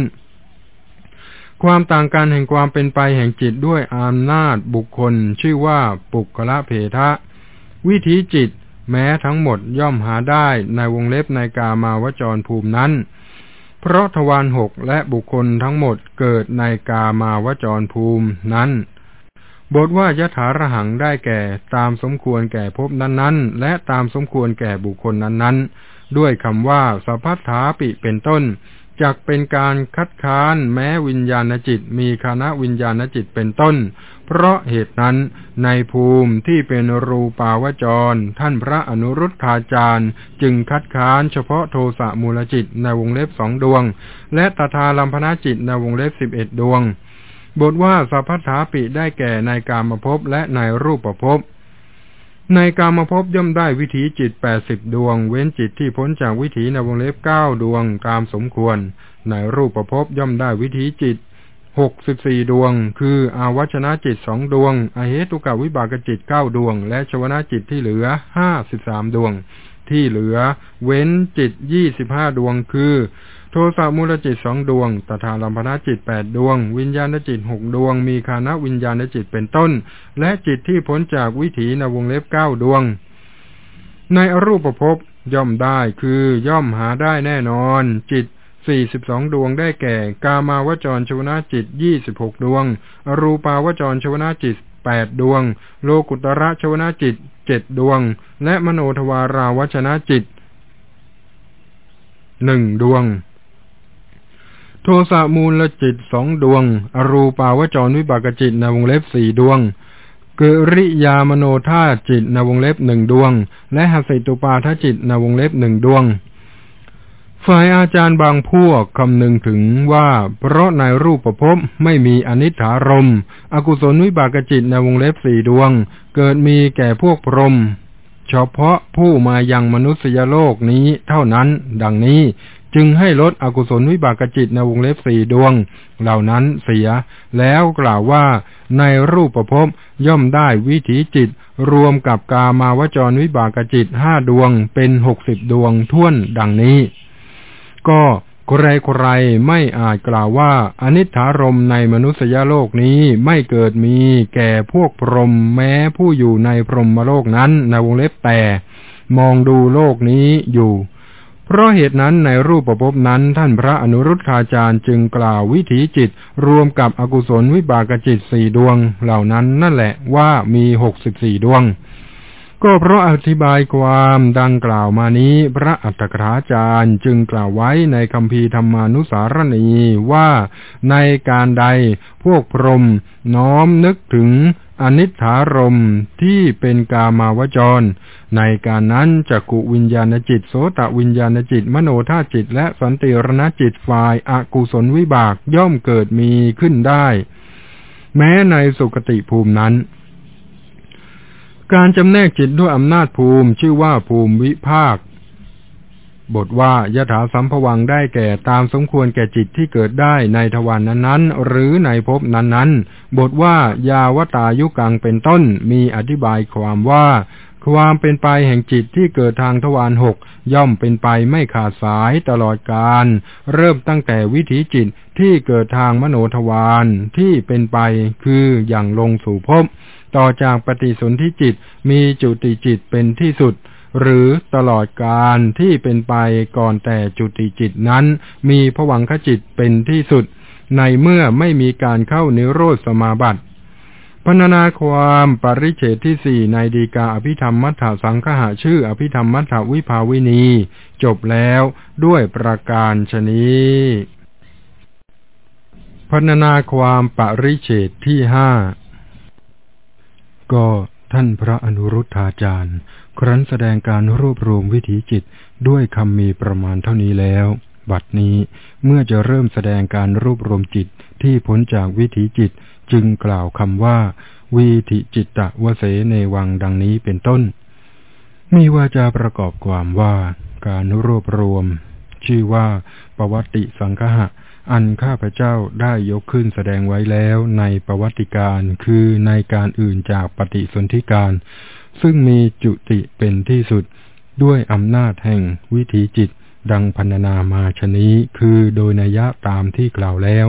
A: ความต่างกันแห่งความเป็นไปแห่งจิตด้วยอำนาจบุคคล ชื่อว่าปุกละเพทะ วิถีจิตแม้ทั้งหมดย่อมหาได้ในวงเล็บในกามาวจรภูมินั้น เพราะทวารหกและบุคคลทั้งหมดเกิดในกามาวจรภูมินั้น บทว่ายถาระหังได้แก่ตามสมควรแก่ภพนั้นๆ และตามสมควรแก่บุคคลนั้นๆ ด้วยคำว่าสัพพถาปิเป็นต้นจักเป็นการคัดค้านแม้วิญญาณจิตมีคณะวิญญาณจิตเป็นต้น เพราะเหตุนั้นในภูมิที่เป็นรูปาวจร ท่านพระอนุรุทธาจารย์ จึงคัดค้านเฉพาะโทสะมูลจิตในวงเล็บสองดวง และตถาลัมพนาจิตในวงเล็บสิบเอ็ดดวง บทว่าสัพพถาปิได้แก่ในกามภพและในรูปภพในกามภพย่อมได้วิถีจิตแปดสิบดวง เว้นจิตที่พ้นจากวิถีในวงเล็บเก้าดวงตามสมควร ในรูปประพบย่อมได้วิถีจิตหกสิบสี่ดวง คืออาวัชนะจิตสองดวงอเหตุกวิบากจิตเก้าดวง และชวนาจิตที่เหลือห้าสิบสามดวง ที่เหลือ เว้นจิตยี่สิบห้าดวงคือ โทสะมูลจิตสองดวงตถาลัมพนาจิตแปดดวง วิญญาณจิตหกดวง มีคานะวิญญาณจิตเป็นต้น และจิตที่พ้นจากวิถีในวงเล็บเก้าดวง ในอรูปภพย่อมได้คือย่อมหาได้แน่นอน จิตสี่สิบสองดวงได้แก่ กามาวจรชวนาจิตยี่สิบหกดวง อรูปาวจรชวนาจิตแปดดวง โลกุตระชวนาจิตเจ็ดดวง และมโนทวาราวชนะจิตหนึ่งดวง โทสะมูลจิตสองดวง อรูปาวจรวิบากจิตในวงเล็บสี่ดวงกริยามโนธาจิตในวงเล็บหนึ่งดวง และหสิตุปาทจิตในวงเล็บหนึ่งดวง ฝ่ายอาจารย์บางพวกคำนึงถึงว่า เพราะในรูปประพบไม่มีอนิถารมอกุศลวิบากจิตในวงเล็บสี่ดวง เกิดมีแก่พวกพรหมเฉพาะผู้มายังมนุษยโลกนี้เท่านั้น ดังนี้ จึงให้ลดอกุศลวิบากจิตในวงเล็บสี่ดวง เหล่านั้นเสีย แล้วกล่าวว่าในรูปประพย่อมได้วิถีจิต รวมกับกามาวจรวิบากจิตห้าดวงเป็นหกสิบดวงท่วนดังนี้ ก็ใครใครไม่อาจกล่าวว่า อนิถารมในมนุษยโลกนี้ไม่เกิดมีแก่พวกพรหมแม้ผู้อยู่ในพรหมโลกนั้นในวงเล็บแต่ มองดูโลกนี้อยู่ เพราะเหตุนั้นในรูปประพบนั้นท่านพระอนุรุทธาจารย์จึงกล่าววิถีจิต รวมกับอกุศลวิบากจิตสี่ดวง เหล่านั้นนั่นแหละว่ามีหกสิบสี่ดวง ก็เพราะอธิบายความดังกล่าวมานี้ พระอัตถกถาจารย์จึงกล่าวไว้ในคำพีธรรมานุสารณีว่าในการใดพวกพรหมน้อมนึกถึง อนิถารมที่เป็นกามาวจร ในการนั้นจักุวิญญาณจิต โสตวิญญาณจิต มโนธาจิต และสันติรณจิตฝ่ายอากุศลวิบากย่อมเกิดมีขึ้นได้ แม้ในสุคติภูมินั้น การจำแนกจิตด้วยอำนาจภูมิชื่อว่าภูมิวิภาค บทว่ายถาสัมภวังได้แก่ตามสมควรแก่จิตที่เกิดได้ในทวารนนั้นๆ หรือในภพนั้นๆ บทว่ายาวตายุกังเป็นต้นมีอธิบายความว่า ความเป็นไปแห่งจิตที่เกิดทางทวารหกย่อมเป็นไปไม่ขาดสายตลอดกาลเริ่มตั้งแต่วิถีจิตที่เกิดทางมโนทวารที่เป็นไปคืออย่างลงสู่ภพต่อจากปฏิสนธิจิตมีจุติจิตเป็นที่สุด หรือตลอดการที่เป็นไปก่อนแต่จุติจิตนั้น มีผวังขจิตเป็นที่สุด ในเมื่อไม่มีการเข้านิโรธสมาบัติพรรณนาความปริเฉตที่สี่ในดีกาอภิธรรมมัทธสังคหะชื่ออภิธรรมมัทธวิภาวินี จบแล้วด้วยประการชนีพรรณนาความปริเฉตที่ห้าก็ท่านพระอนุรุทธาจารย์ ครั้นแสดงการรวบรวมวิถีจิตด้วยคำมีประมาณเท่านี้แล้ว บัดนี้เมื่อจะเริ่มแสดงการรวบรวมจิตที่พ้นจากวิถีจิตจึงกล่าวคำว่า วีถิจิตตะวเสในวังดังนี้เป็นต้น มีวาจาประกอบความว่าการรวบรวม ชื่อว่าปวัติสังคหะ อันข้าพเจ้าได้ยกขึ้นแสดงไว้แล้วในประวัติการคือในการอื่นจากปฏิสนธิการ ซึ่งมีจุติเป็นที่สุดด้วยอำนาจแห่งวิถีจิตดังพันนามาชนี้คือโดยนัยะตามที่กล่าวแล้ว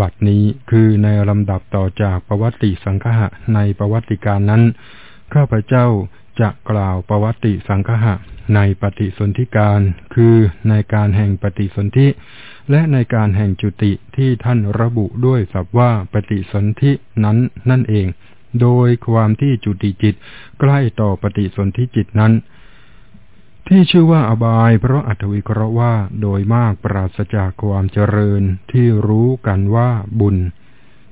A: บัดนี้คือในลำดับต่อจากประวัติสังฆะในประวัติการนั้น ข้าพเจ้าจะกล่าวประวัติสังฆะในปฏิสนธิการ คือในการแห่งปฏิสนธิ และในการแห่งจุติที่ท่านระบุด้วยสับว่าปฏิสนธินั้นนั่นเอง โดยความที่จุติจิตใกล้ต่อปฏิสนธิจิตนั้น ที่ชื่อว่าอบายเพราะอัตวิเคราะห์ว่าโดยมากปราศจากความเจริญที่รู้กันว่าบุญ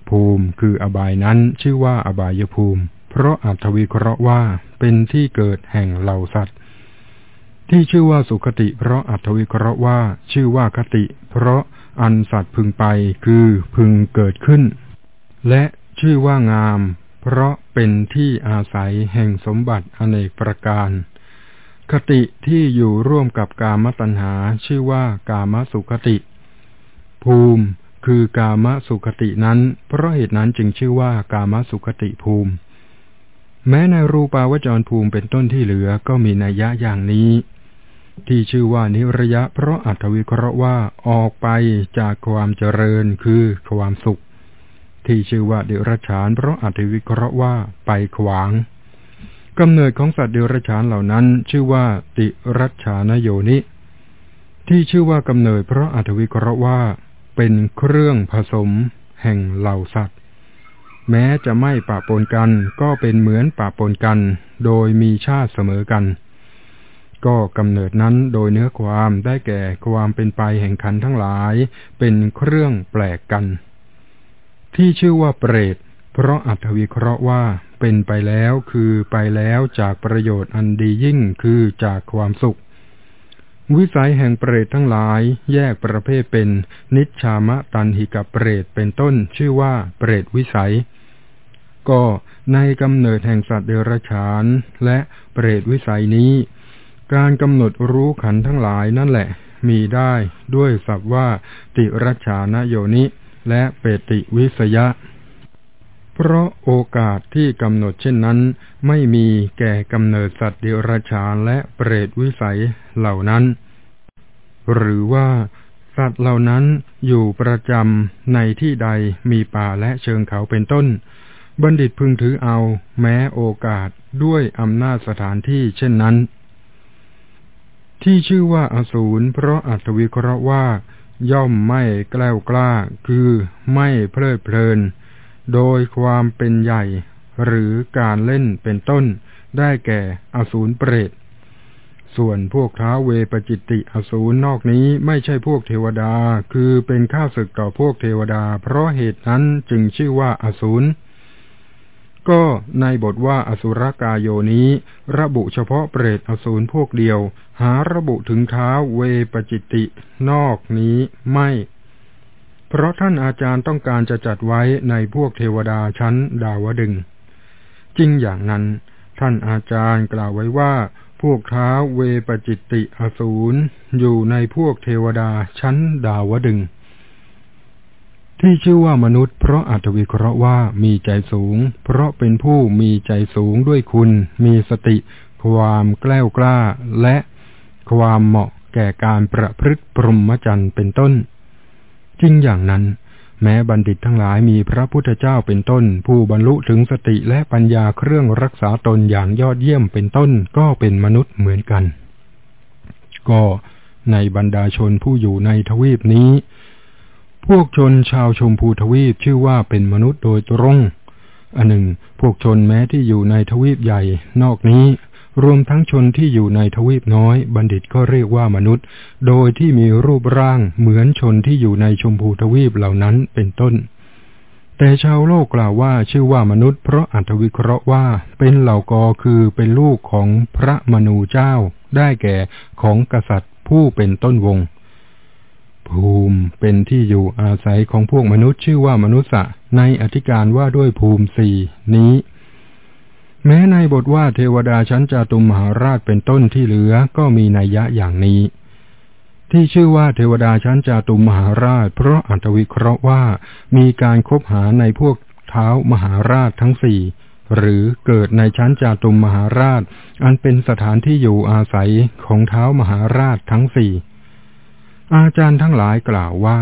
A: ภูมิคืออบายนั้นชื่อว่าอบายภูมิ เพราะอัตวิเคราะห์ว่าเป็นที่เกิดแห่งเหล่าสัตว์ที่ชื่อว่าสุคติ เพราะอัตวิเคราะห์ว่าชื่อว่าคติ เพราะอันสัตว์พึงไปคือพึงเกิดขึ้น และชื่อว่างาม เพราะเป็นที่อาศัยแห่งสมบัติอเนกประการ คติที่อยู่ร่วมกับกามตัณหาชื่อว่ากามสุคติ ภูมิคือกามสุขตินั้น เพราะเหตุนั้นจึงชื่อว่ากามสุขติภูมิ แม้ในรูปาวจรภูมิเป็นต้นที่เหลือก็มีนัยยะอย่างนี้ ที่ชื่อว่านิระยะเพราะอัตวิเคราะห์ว่าออกไปจากความเจริญคือความสุข ที่ชื่อว่าเดรัจฉานเพราะอัตวิเคราะห์ว่าไปขวางกำเนิดของสัตว์เดรัจฉานเหล่านั้น ชื่อว่าติรัชานโยนิ ที่ชื่อว่ากำเนิดเพราะอัตวิเคราะห์ว่าเป็นเครื่องผสมแห่งเหล่าสัตว์ แม้จะไม่ปะปนกันก็เป็นเหมือนปะปนกัน โดยมีชาติเสมอกัน ก็กำเนิดนั้นโดยเนื้อความได้แก่ความเป็นไปแห่งขันทั้งหลาย เป็นเครื่องแปลกกัน ที่ชื่อว่าเปรต เพราะอัตวิเคราะห์ว่าเป็นไปแล้วคือไปแล้วจากประโยชน์อันดียิ่งคือจากความสุข วิสัยแห่งเปรตทั้งหลายแยกประเภทเป็น นิชามะตันหิกับเปรตเป็นต้นชื่อว่าเปรตวิสัย ก็ในกำเนิดแห่งสัตว์เดรัจฉาน และเปรตวิสัยนี้ การกำหนดรู้ขันทั้งหลายนั่นแหละ มีได้ด้วยศัพท์ว่า ติรัชานโยนิ และเปติวิสยะ เพราะโอกาสที่กำหนดเช่นนั้น ไม่มีแก่กำเนิดสัตว์เดรัจฉานและเปรตวิสัยเหล่านั้น หรือว่าสัตว์เหล่านั้นอยู่ประจำในที่ใดมีป่าและเชิงเขาเป็นต้น บัณฑิตพึงถือเอาแม้โอกาสด้วยอำนาจสถานที่เช่นนั้น ที่ชื่อว่าอสูรเพราะอัตวิเคราะห์ว่า ย่อมไม่แกล้วกล้า คือไม่เพลิดเพลิน โดยความเป็นใหญ่ หรือการเล่นเป็นต้น ได้แก่อสูรเปรต ส่วนพวกท้าเวปจิตติอสูรนอกนี้ไม่ใช่พวกเทวดา คือเป็นข้าศึกต่อพวกเทวดา เพราะเหตุนั้นจึงชื่อว่าอสูรก็ในบทว่าอสุรกายโยนี้ ระบุเฉพาะเปรตอสูรพวกเดียว หาระบุถึงเท้าเวปจิติ นอกนี้ไม่ เพราะท่านอาจารย์ต้องการจะจัดไว้ในพวกเทวดาชั้นดาวดึง จริงอย่างนั้น ท่านอาจารย์กล่าวไว้ว่า พวกเท้าเวปจิตติอสูรอยู่ในพวกเทวดาชั้นดาวดึง ที่ชื่อว่ามนุษย์เพราะอัตวิเคราะห์ว่ามีใจสูง เพราะเป็นผู้มีใจสูงด้วยคุณ มีสติ ความแกล้วกล้าและ ความเหมาะแก่การประพฤติปรมจรรย์เป็นต้น จริงอย่างนั้น แม้บัณฑิตทั้งหลายมีพระพุทธเจ้าเป็นต้น ผู้บรรลุถึงสติและปัญญาเครื่องรักษาตนอย่างยอดเยี่ยมเป็นต้นก็เป็นมนุษย์เหมือนกัน ก็ในบรรดาชนผู้อยู่ในทวีปนี้ พวกชนชาวชมพูทวีปชื่อว่าเป็นมนุษย์โดยตรงอันหนึ่ง พวกชนแม้ที่อยู่ในทวีปใหญ่นอกนี้ รวมทั้งชนที่อยู่ในทวีปน้อย บัณฑิตก็เรียกว่ามนุษย์ โดยที่มีรูปร่างเหมือนชนที่อยู่ในชมพูทวีปเหล่านั้นเป็นต้น แต่ชาวโลกกล่าวว่าชื่อว่ามนุษย์ เพราะอัตวิเคราะห์ว่าเป็นเหล่ากอคือเป็นลูกของพระมนูเจ้า ได้แก่ของกษัตริย์ผู้เป็นต้นวง ภูมิเป็นที่อยู่อาศัยของพวกมนุษย์ชื่อว่ามนุษย์ในอธิการว่าด้วยภูมิสี่นี้ แม้ในบทว่าเทวดาชั้นจาตุมมหาราชเป็นต้นที่เหลือก็มีนัยยะอย่างนี้ ที่ชื่อว่าเทวดาชั้นจาตุมมหาราช เพราะอัตวิเคราะห์ว่ามีการคบหาในพวกเท้ามหาราชทั้งสี่หรือเกิดในชั้นจาตุมมหาราช อันเป็นสถานที่อยู่อาศัยของเท้ามหาราชทั้งสี่อาจารย์ทั้งหลายกล่าวว่า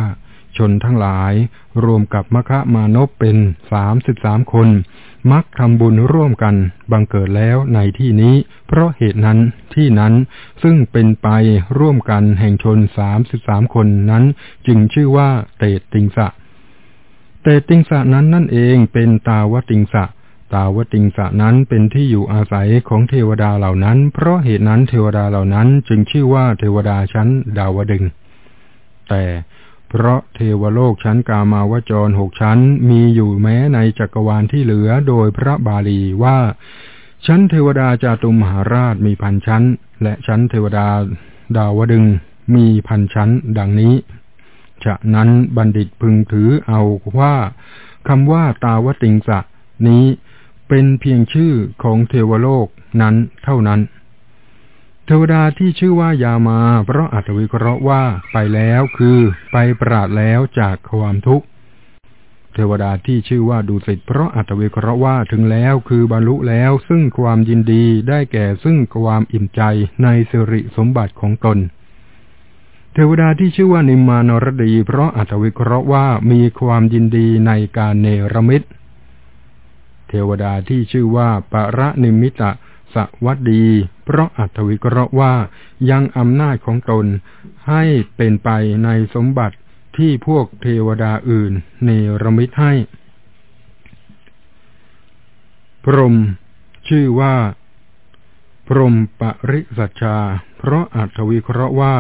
A: ชนทั้งหลายรวมกับมคะมานพเป็นสามสิบสามคน มักทำบุญร่วมกันบังเกิดแล้วในที่นี้ เพราะเหตุนั้นที่นั้นซึ่งเป็นไปร่วมกันแห่งชนสามสิบสามคนนั้น จึงชื่อว่าเตติงสะ เตติงสะนั้นนั่นเองเป็นตาวติงสะ ตาวติงสะนั้นเป็นที่อยู่อาศัยของเทวดาเหล่านั้น เพราะเหตุนั้นเทวดาเหล่านั้นจึงชื่อว่าเทวดาชั้นดาวดึงแต่ เพราะเทวโลกชั้นกามาวจรหกชั้นมีอยู่แม้ในจักรวาลที่เหลือโดยพระบาลีว่า ชั้นเทวดาจาตุมหาราชมีพันชั้น และชั้นเทวดาดาวดึงมีพันชั้นดังนี้ ฉะนั้นบัณฑิตพึงถือเอาว่าคำว่าตาวติงสะนี้เป็นเพียงชื่อของเทวโลกนั้นเท่านั้น เทวดาที่ชื่อว่ายามา เพราะอัตวิเคราะห์ว่าไปแล้วคือไปปราดแล้วจากความทุกข์ เทวดาที่ชื่อว่าดูสิตเพราะอัตวิเคราะห์ว่าถึงแล้วคือบรรลุแล้วซึ่งความยินดีได้แก่ซึ่งความอิ่มใจในสิริสมบัติของตน เทวดาที่ชื่อว่านิมมานรดี เพราะอัตวิเคราะห์ว่ามีความยินดีในการเนรมิตเทวดาที่ชื่อว่าประนิมิตะ สวัสดี เพราะอัตวิเคราะห์ว่ายังอำนาจของตนให้เป็นไปในสมบัติที่พวกเทวดาอื่นเนรมิตให้ พรม ชื่อว่า พรมปริสัชชา เพราะอัตวิเคราะห์ว่า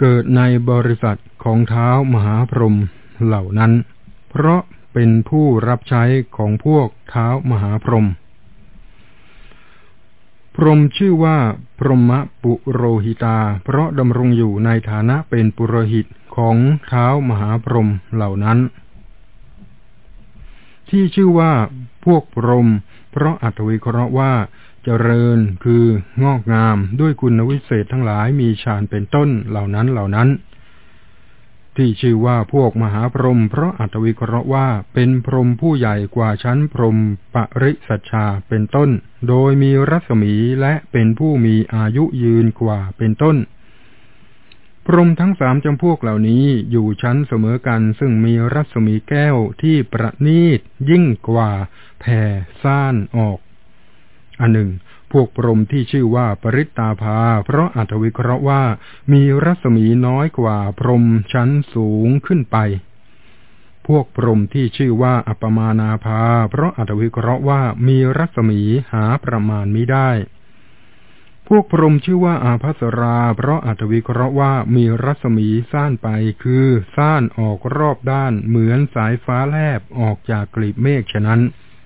A: เกิดในบริษัทของเท้ามหาพรหมเหล่านั้น เพราะเป็นผู้รับใช้ของพวกเท้ามหาพรหม พรหมชื่อว่า พรหมปุโรหิตา เพราะดำรงอยู่ในฐานะเป็นปุโรหิตของเท้ามหาพรหมเหล่านั้น ที่ชื่อว่าพวกพรหมเพราะอัตวิเคราะห์ว่า เจริญคืองอกงามด้วยคุณวิเศษทั้งหลายมีฌานเป็นต้นเหล่านั้นเหล่านั้น ที่ชื่อว่าพวกมหาพรหมเพราะอัตวิเคราะห์ว่าเป็นพรหมผู้ใหญ่กว่าชั้นพรหมปริสัชชาเป็นต้น โดยมีรัศมีและเป็นผู้มีอายุยืนกว่าเป็นต้น พรหมทั้งสามจำพวกเหล่านี้อยู่ชั้นเสมอกันซึ่งมีรัศมีแก้วที่ประณีตยิ่งกว่าแผ่ซ่านออก อันหนึ่ง พวกพรหมที่ชื่อว่าปริตตาภา เพราะอัตวิเคราะห์ว่ามีรัศมีน้อยกว่าพรหมชั้นสูงขึ้นไป พวกพรหมที่ชื่อว่าอัปมานาภา เพราะอัตวิเคราะห์ว่ามีรัศมีหาประมาณมิได้ พวกพรหมชื่อว่าอาภัสรา เพราะอัตวิเคราะห์ว่ามีรัศมีสั้นไปคือสั้นออกรอบด้านเหมือนสายฟ้าแลบออกจากกลีบเมฆฉะนั้น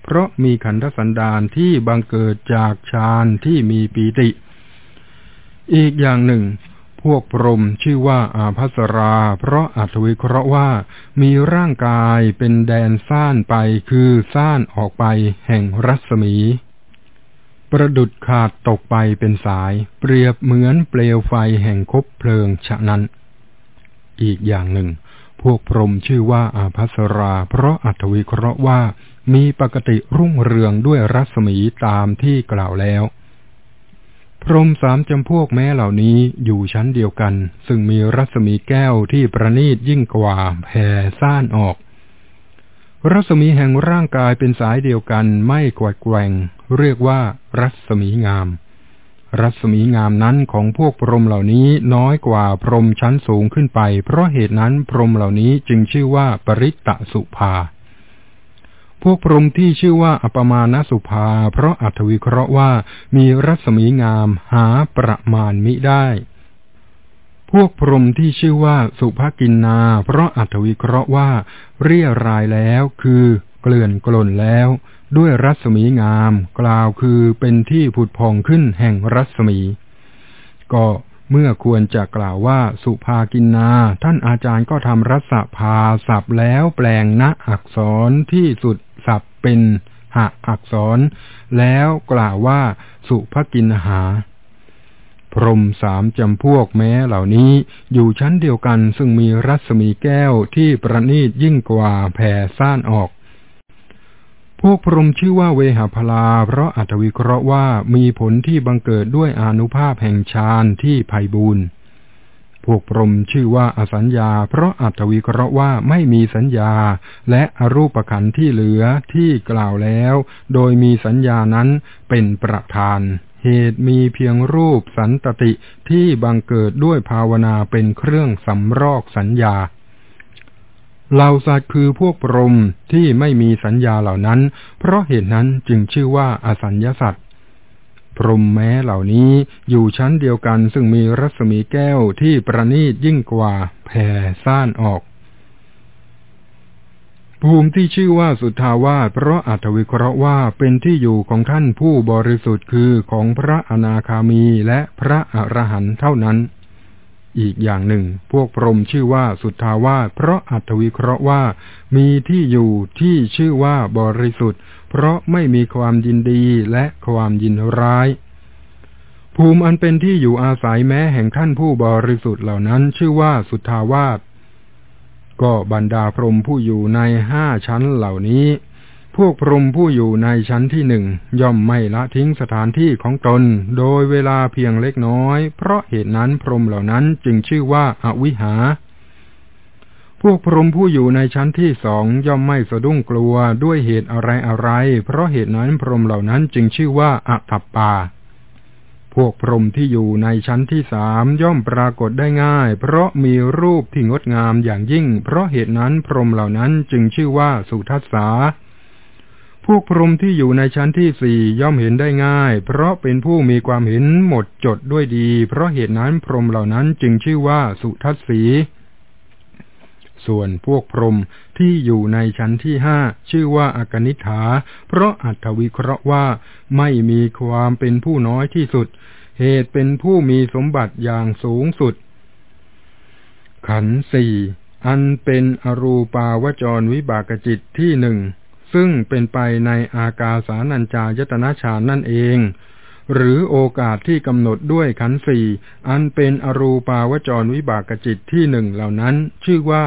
A: เพราะมีขันธสันดานที่บังเกิดจากฌานที่มีปีติ อีกอย่างหนึ่ง พวกพรหมชื่อว่าอาภัสรา เพราะอัตวิเคราะห์ว่ามีร่างกายเป็นแดนซ่านไปคือซ่านออกไปแห่งรัศมี ประดุดขาดตกไปเป็นสาย เปรียบเหมือนเปลวไฟแห่งคบเพลิงฉะนั้น อีกอย่างหนึ่งพวกพรหมชื่อว่าอาภัสรา เพราะอัตวิเคราะห์ว่า มีปกติรุ่งเรืองด้วยรัศมีตามที่กล่าวแล้ว พรมสามจำพวกแม้เหล่านี้อยู่ชั้นเดียวกัน ซึ่งมีรัศมีแก้วที่ประณีตยิ่งกว่าแผ่ซ่านออก รัศมีแห่งร่างกายเป็นสายเดียวกันไม่กวดแกว่ง เรียกว่ารัศมีงาม รัศมีงามนั้นของพวกพรหมเหล่านี้น้อยกว่าพรหมชั้นสูงขึ้นไป เพราะเหตุนั้นพรหมเหล่านี้จึงชื่อว่าปริตตสุภา พวกพรหมที่ชื่อว่าอัปมาณสุภา เพราะอัตวิเคราะห์ว่ามีรัศมีงามหาประมาณมิได้ พวกพรหมที่ชื่อว่าสุภกินนา เพราะอัตวิเคราะห์ว่า เรียรายแล้วคือเกลื่อนกล่นแล้ว ด้วยรัศมีงาม กล่าวคือเป็นที่ผุดพองขึ้นแห่งรัศมี ก็ เมื่อควรจะกล่าวว่าสุภากินนา ท่านอาจารย์ก็ทำรัศภาสับแล้วแปลงณอักษรที่สุดศัพเป็นหะอักษร แล้วกล่าวว่าสุภกินหา พรมสามจำพวกแม้เหล่านี้ อยู่ชั้นเดียวกันซึ่งมีรัศมีแก้วที่ประณีตยิ่งกว่าแผ่ซ่านออก พวกพรหมชื่อว่าเวหาพลา เพราะอัตวิเคราะห์ว่ามีผลที่บังเกิดด้วยอนุภาพแห่งฌานที่ไพบูรณ์พวกพรหมชื่อว่าอสัญญา เพราะอัตวิเคราะห์ว่าไม่มีสัญญา และอรูปขันธ์ที่เหลือที่กล่าวแล้ว โดยมีสัญญานั้นเป็นประธาน เหตุมีเพียงรูปสันตติที่บังเกิดด้วยภาวนาเป็นเครื่องสำรอกสัญญา เหล่าสัตว์คือพวกพรหมที่ไม่มีสัญญาเหล่านั้น เพราะเหตุนั้นจึงชื่อว่าอสัญญาสัตว์พรหมแม้เหล่านี้อยู่ชั้นเดียวกันซึ่งมีรัศมีแก้วที่ประณีตยิ่งกว่าแผ่ซ่านออก ภูมิที่ชื่อว่าสุทธาวาสเพราะอัตวิเคราะห์ว่าเป็นที่อยู่ของท่านผู้บริสุทธิ์คือของพระอนาคามีและพระอรหันต์เท่านั้น อีกอย่างหนึ่ง พวกพรหมชื่อว่าสุทธาวาสเพราะอัตวิเคราะห์ว่า มีที่อยู่ที่ชื่อว่าบริสุทธิ์ เพราะไม่มีความยินดีและความยินร้าย ภูมิอันเป็นที่อยู่อาศัยแม้แห่งท่านผู้บริสุทธิ์เหล่านั้นชื่อว่าสุทธาวาสก็บรรดาพรหมผู้อยู่ในห้าชั้นเหล่านี้ พวกพรหมผู้อยู่ในชั้นที่หนึ่งย่อมไม่ละทิ้งสถานที่ของตน โดยเวลาเพียงเล็กน้อย เพราะเหตุนั้นพรหมเหล่านั้นจึงชื่อว่าอาวิหา พวกพรหมผู้อยู่ในชั้นที่สองย่อมไม่สะดุ้งกลัวด้วยเหตุอะไรอะไร เพราะเหตุนั้นพรหมเหล่านั้นจึงชื่อว่าอัตตปาพวกพรหมที่อยู่ในชั้นที่สามย่อมปรากฏได้ง่าย เพราะมีรูปที่งดงามอย่างยิ่ง เพราะเหตุนั้นพรหมเหล่านั้นจึงชื่อว่าสุทัสสา พวกพรหมที่อยู่ในชั้นที่สี่ย่อมเห็นได้ง่าย เพราะเป็นผู้มีความเห็นหมดจดด้วยดี เพราะเหตุนั้นพรหมเหล่านั้นจึงชื่อว่าสุทัสสี ส่วนพวกพรหมที่อยู่ในชั้นที่ห้าชื่อว่าอากนิฐา เพราะอัตวิเคราะห์ว่าไม่มีความเป็นผู้น้อยที่สุด เหตุเป็นผู้มีสมบัติอย่างสูงสุด ขันสี่อันเป็นอรูปาวจรวิบากจิตที่หนึ่ง ซึ่งเป็นไปในอากาสานัญจายตนะฌานนั่นเอง หรือโอกาสที่กำหนดด้วยขันสี่อันเป็นอรูปาวจรวิบากจิตที่หนึ่งเหล่านั้น ชื่อว่า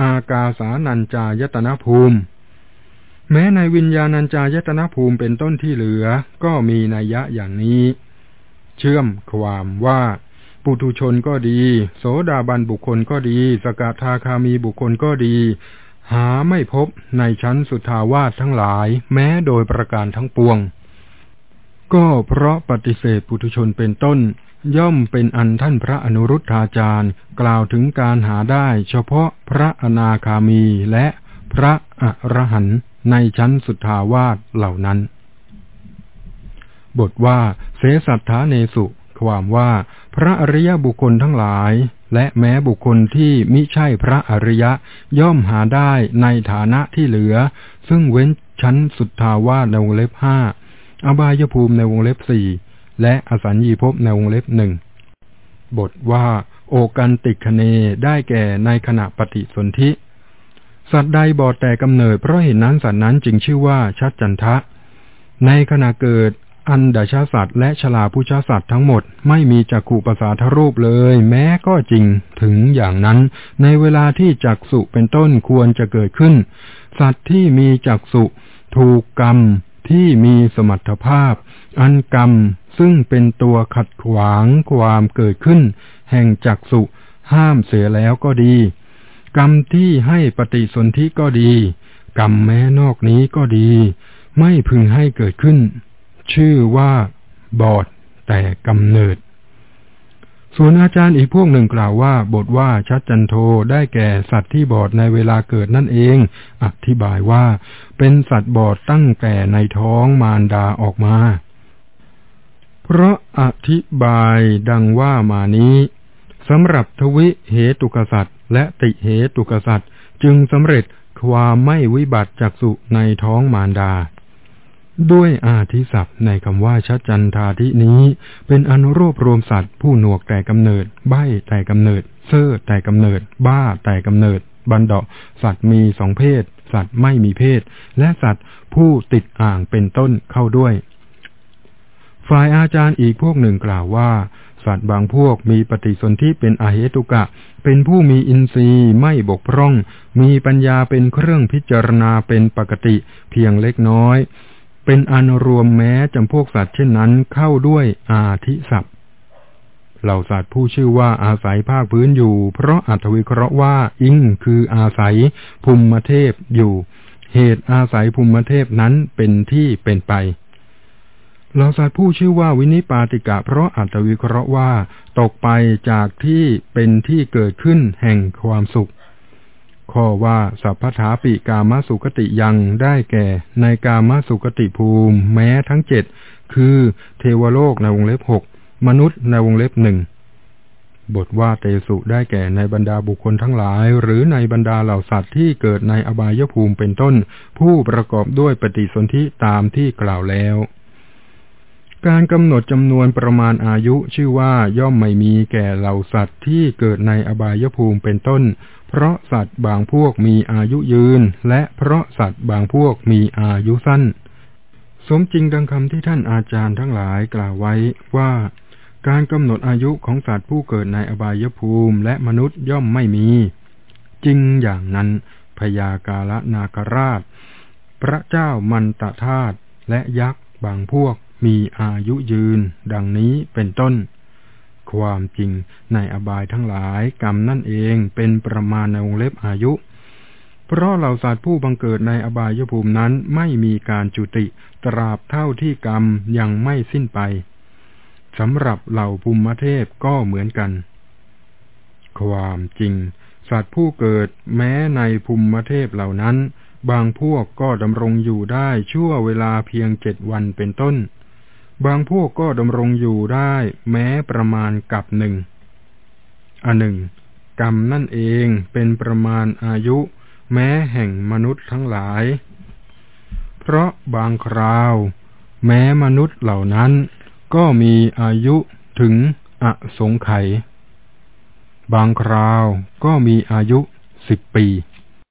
A: อากาสานัญจายตนะภูมิ แม้ในวิญญาณัญจายตนะภูมิเป็นต้นที่เหลือ ก็มีนัยยะอย่างนี้ เชื่อมความว่าปุถุชนก็ดี โสดาบันบุคคลก็ดี สกทาคามีบุคคลก็ดี หาไม่พบในชั้นสุทาวาสทั้งหลาย แม้โดยประการทั้งปวง ก็เพราะปฏิเสธปุถุชนเป็นต้น ย่อมเป็นอันท่านพระอนุรุทธาจารย์ กล่าวถึงการหาได้เฉพาะพระอนาคามีและพระอรหันต์ในชั้นสุทธาวาสเหล่านั้น บทว่าเสสัทธาเนสุ ความว่าพระอริยบุคคลทั้งหลาย และแม้บุคคลที่มิใช่พระอริยะย่อมหาได้ในฐานะที่เหลือ ซึ่งเว้นชั้นสุทธาวาในวงเล็บห้าอบายภูมิในวงเล็บสี่และอสัญญีภพในวงเล็บหนึ่งบทว่า โอกันติคเนได้แก่ในขณะปฏิสนธิ สัตว์ใดบอดแต่กำเนิดเพราะเห็นนั้นสัตว์นั้นจึงชื่อว่าชัดจันทะ ในขณะเกิด อันดชาสัตว์และชลาผู้ชาสัตว์ทั้งหมดไม่มีจักขู่ภาษาทรูปเลย แม้ก็จริงถึงอย่างนั้น ในเวลาที่จักสุเป็นต้นควรจะเกิดขึ้น สัตว์ที่มีจักสุถูกกรรมที่มีสมรรถภาพ อันกรรมซึ่งเป็นตัวขัดขวางความเกิดขึ้น แห่งจักสุห้ามเสียแล้วก็ดี กรรมที่ให้ปฏิสนธิก็ดี กรรมแม้นอกนี้ก็ดี ไม่พึงให้เกิดขึ้น ชื่อว่าบอดแต่กำเนิด ส่วนอาจารย์อีกพวกหนึ่งกล่าวว่า บทว่าชัดจันโทได้แก่สัตว์ที่บอดในเวลาเกิดนั่นเอง อธิบายว่า เป็นสัตว์บอดตั้งแต่ในท้องมารดาออกมา เพราะอธิบายดังว่ามานี้สำหรับทวิเหตุกษัตริย์ และติเหตุกษัตริย์ จึงสำเร็จความไม่วิบัติจากสุในท้องมารดา ด้วยอาทิศัพท์ในคำว่าชัดจันทาทินี้ เป็นอันรูปรวมสัตว์ ผู้หนวกแต่กำเนิด ใบ้แต่กำเนิด เซ่อแต่กำเนิด บ้าแต่กำเนิด บันดาสัตว์มีสองเพศ สัตว์ไม่มีเพศ และสัตว์ผู้ติดอ่างเป็นต้นเข้าด้วย ฝ่ายอาจารย์อีกพวกหนึ่งกล่าวว่า สัตว์บางพวกมีปฏิสนธิเป็นอาเหตุกะ เป็นผู้มีอินทรีย์ไม่บกพร่อง มีปัญญาเป็นเครื่องพิจารณาเป็นปกติเพียงเล็กน้อย เป็นอันรวมแม้จำพวกสัตว์เช่นนั้นเข้าด้วยอาทิศัพท์เหล่าสัตว์ผู้ชื่อว่าอาศัยภาคพื้นอยู่ เพราะอัตวิเคราะห์ว่าอิงคืออาศัยภูมิเทพอยู่ เหตุอาศัยภูมิเทพนั้นเป็นที่เป็นไปเหล่าสัตว์ผู้ชื่อว่าวินิปาติกะ เพราะอัตวิเคราะห์ว่า ตกไปจากที่เป็นที่เกิดขึ้นแห่งความสุข ข้อว่าสัพพถาปิกามสุกติยังได้แก่ ในกามสุกติภูมิ แม้ทั้งเจ็ดคือเทวโลกในวงเล็บหกมนุษย์ในวงเล็บหนึ่งบทว่าเตสุได้แก่ในบรรดาบุคคลทั้งหลาย หรือในบรรดาเหล่าสัตว์ที่เกิดในอบายภูมิเป็นต้น ผู้ประกอบด้วยปฏิสนธิตามที่กล่าวแล้ว การกำหนดจำนวนประมาณอายุชื่อว่าย่อมไม่มีแก่เหล่าสัตว์ที่เกิดในอบายภูมิเป็นต้น เพราะสัตว์บางพวกมีอายุยืน และเพราะสัตว์บางพวกมีอายุสั้น สมจริงดังคำที่ท่านอาจารย์ทั้งหลายกล่าวไว้ว่าการกำหนดอายุของสัตว์ผู้เกิดในอบายภูมิและมนุษย์ย่อมไม่มี จริงอย่างนั้นพยากาลนาคราช พระเจ้ามันตธาตุและยักษ์บางพวกมีอายุยืน ดังนี้เป็นต้น ความจริงในอบายทั้งหลายกรรมนั่นเองเป็นประมาณในวงเล็บอายุ เพราะเหล่าสัตว์ผู้บังเกิดในอบายภูมินั้นไม่มีการจุติตราบเท่าที่กรรมยังไม่สิ้นไปสำหรับเหล่าภูมิเทพก็เหมือนกัน ความจริง สัตว์ผู้เกิดแม้ในภูมิเทพเหล่านั้น บางพวกก็ดำรงอยู่ได้ชั่วเวลาเพียงเจ็ดวันเป็นต้น บางพวกก็ดำรงอยู่ได้แม้ประมาณกับหนึ่งอันหนึ่ง กรรมนั่นเองเป็นประมาณอายุ แม้แห่งมนุษย์ทั้งหลาย เพราะบางคราว แม้มนุษย์เหล่านั้น ก็มีอายุถึงอสงไขยบางคราวก็มีอายุสิบปี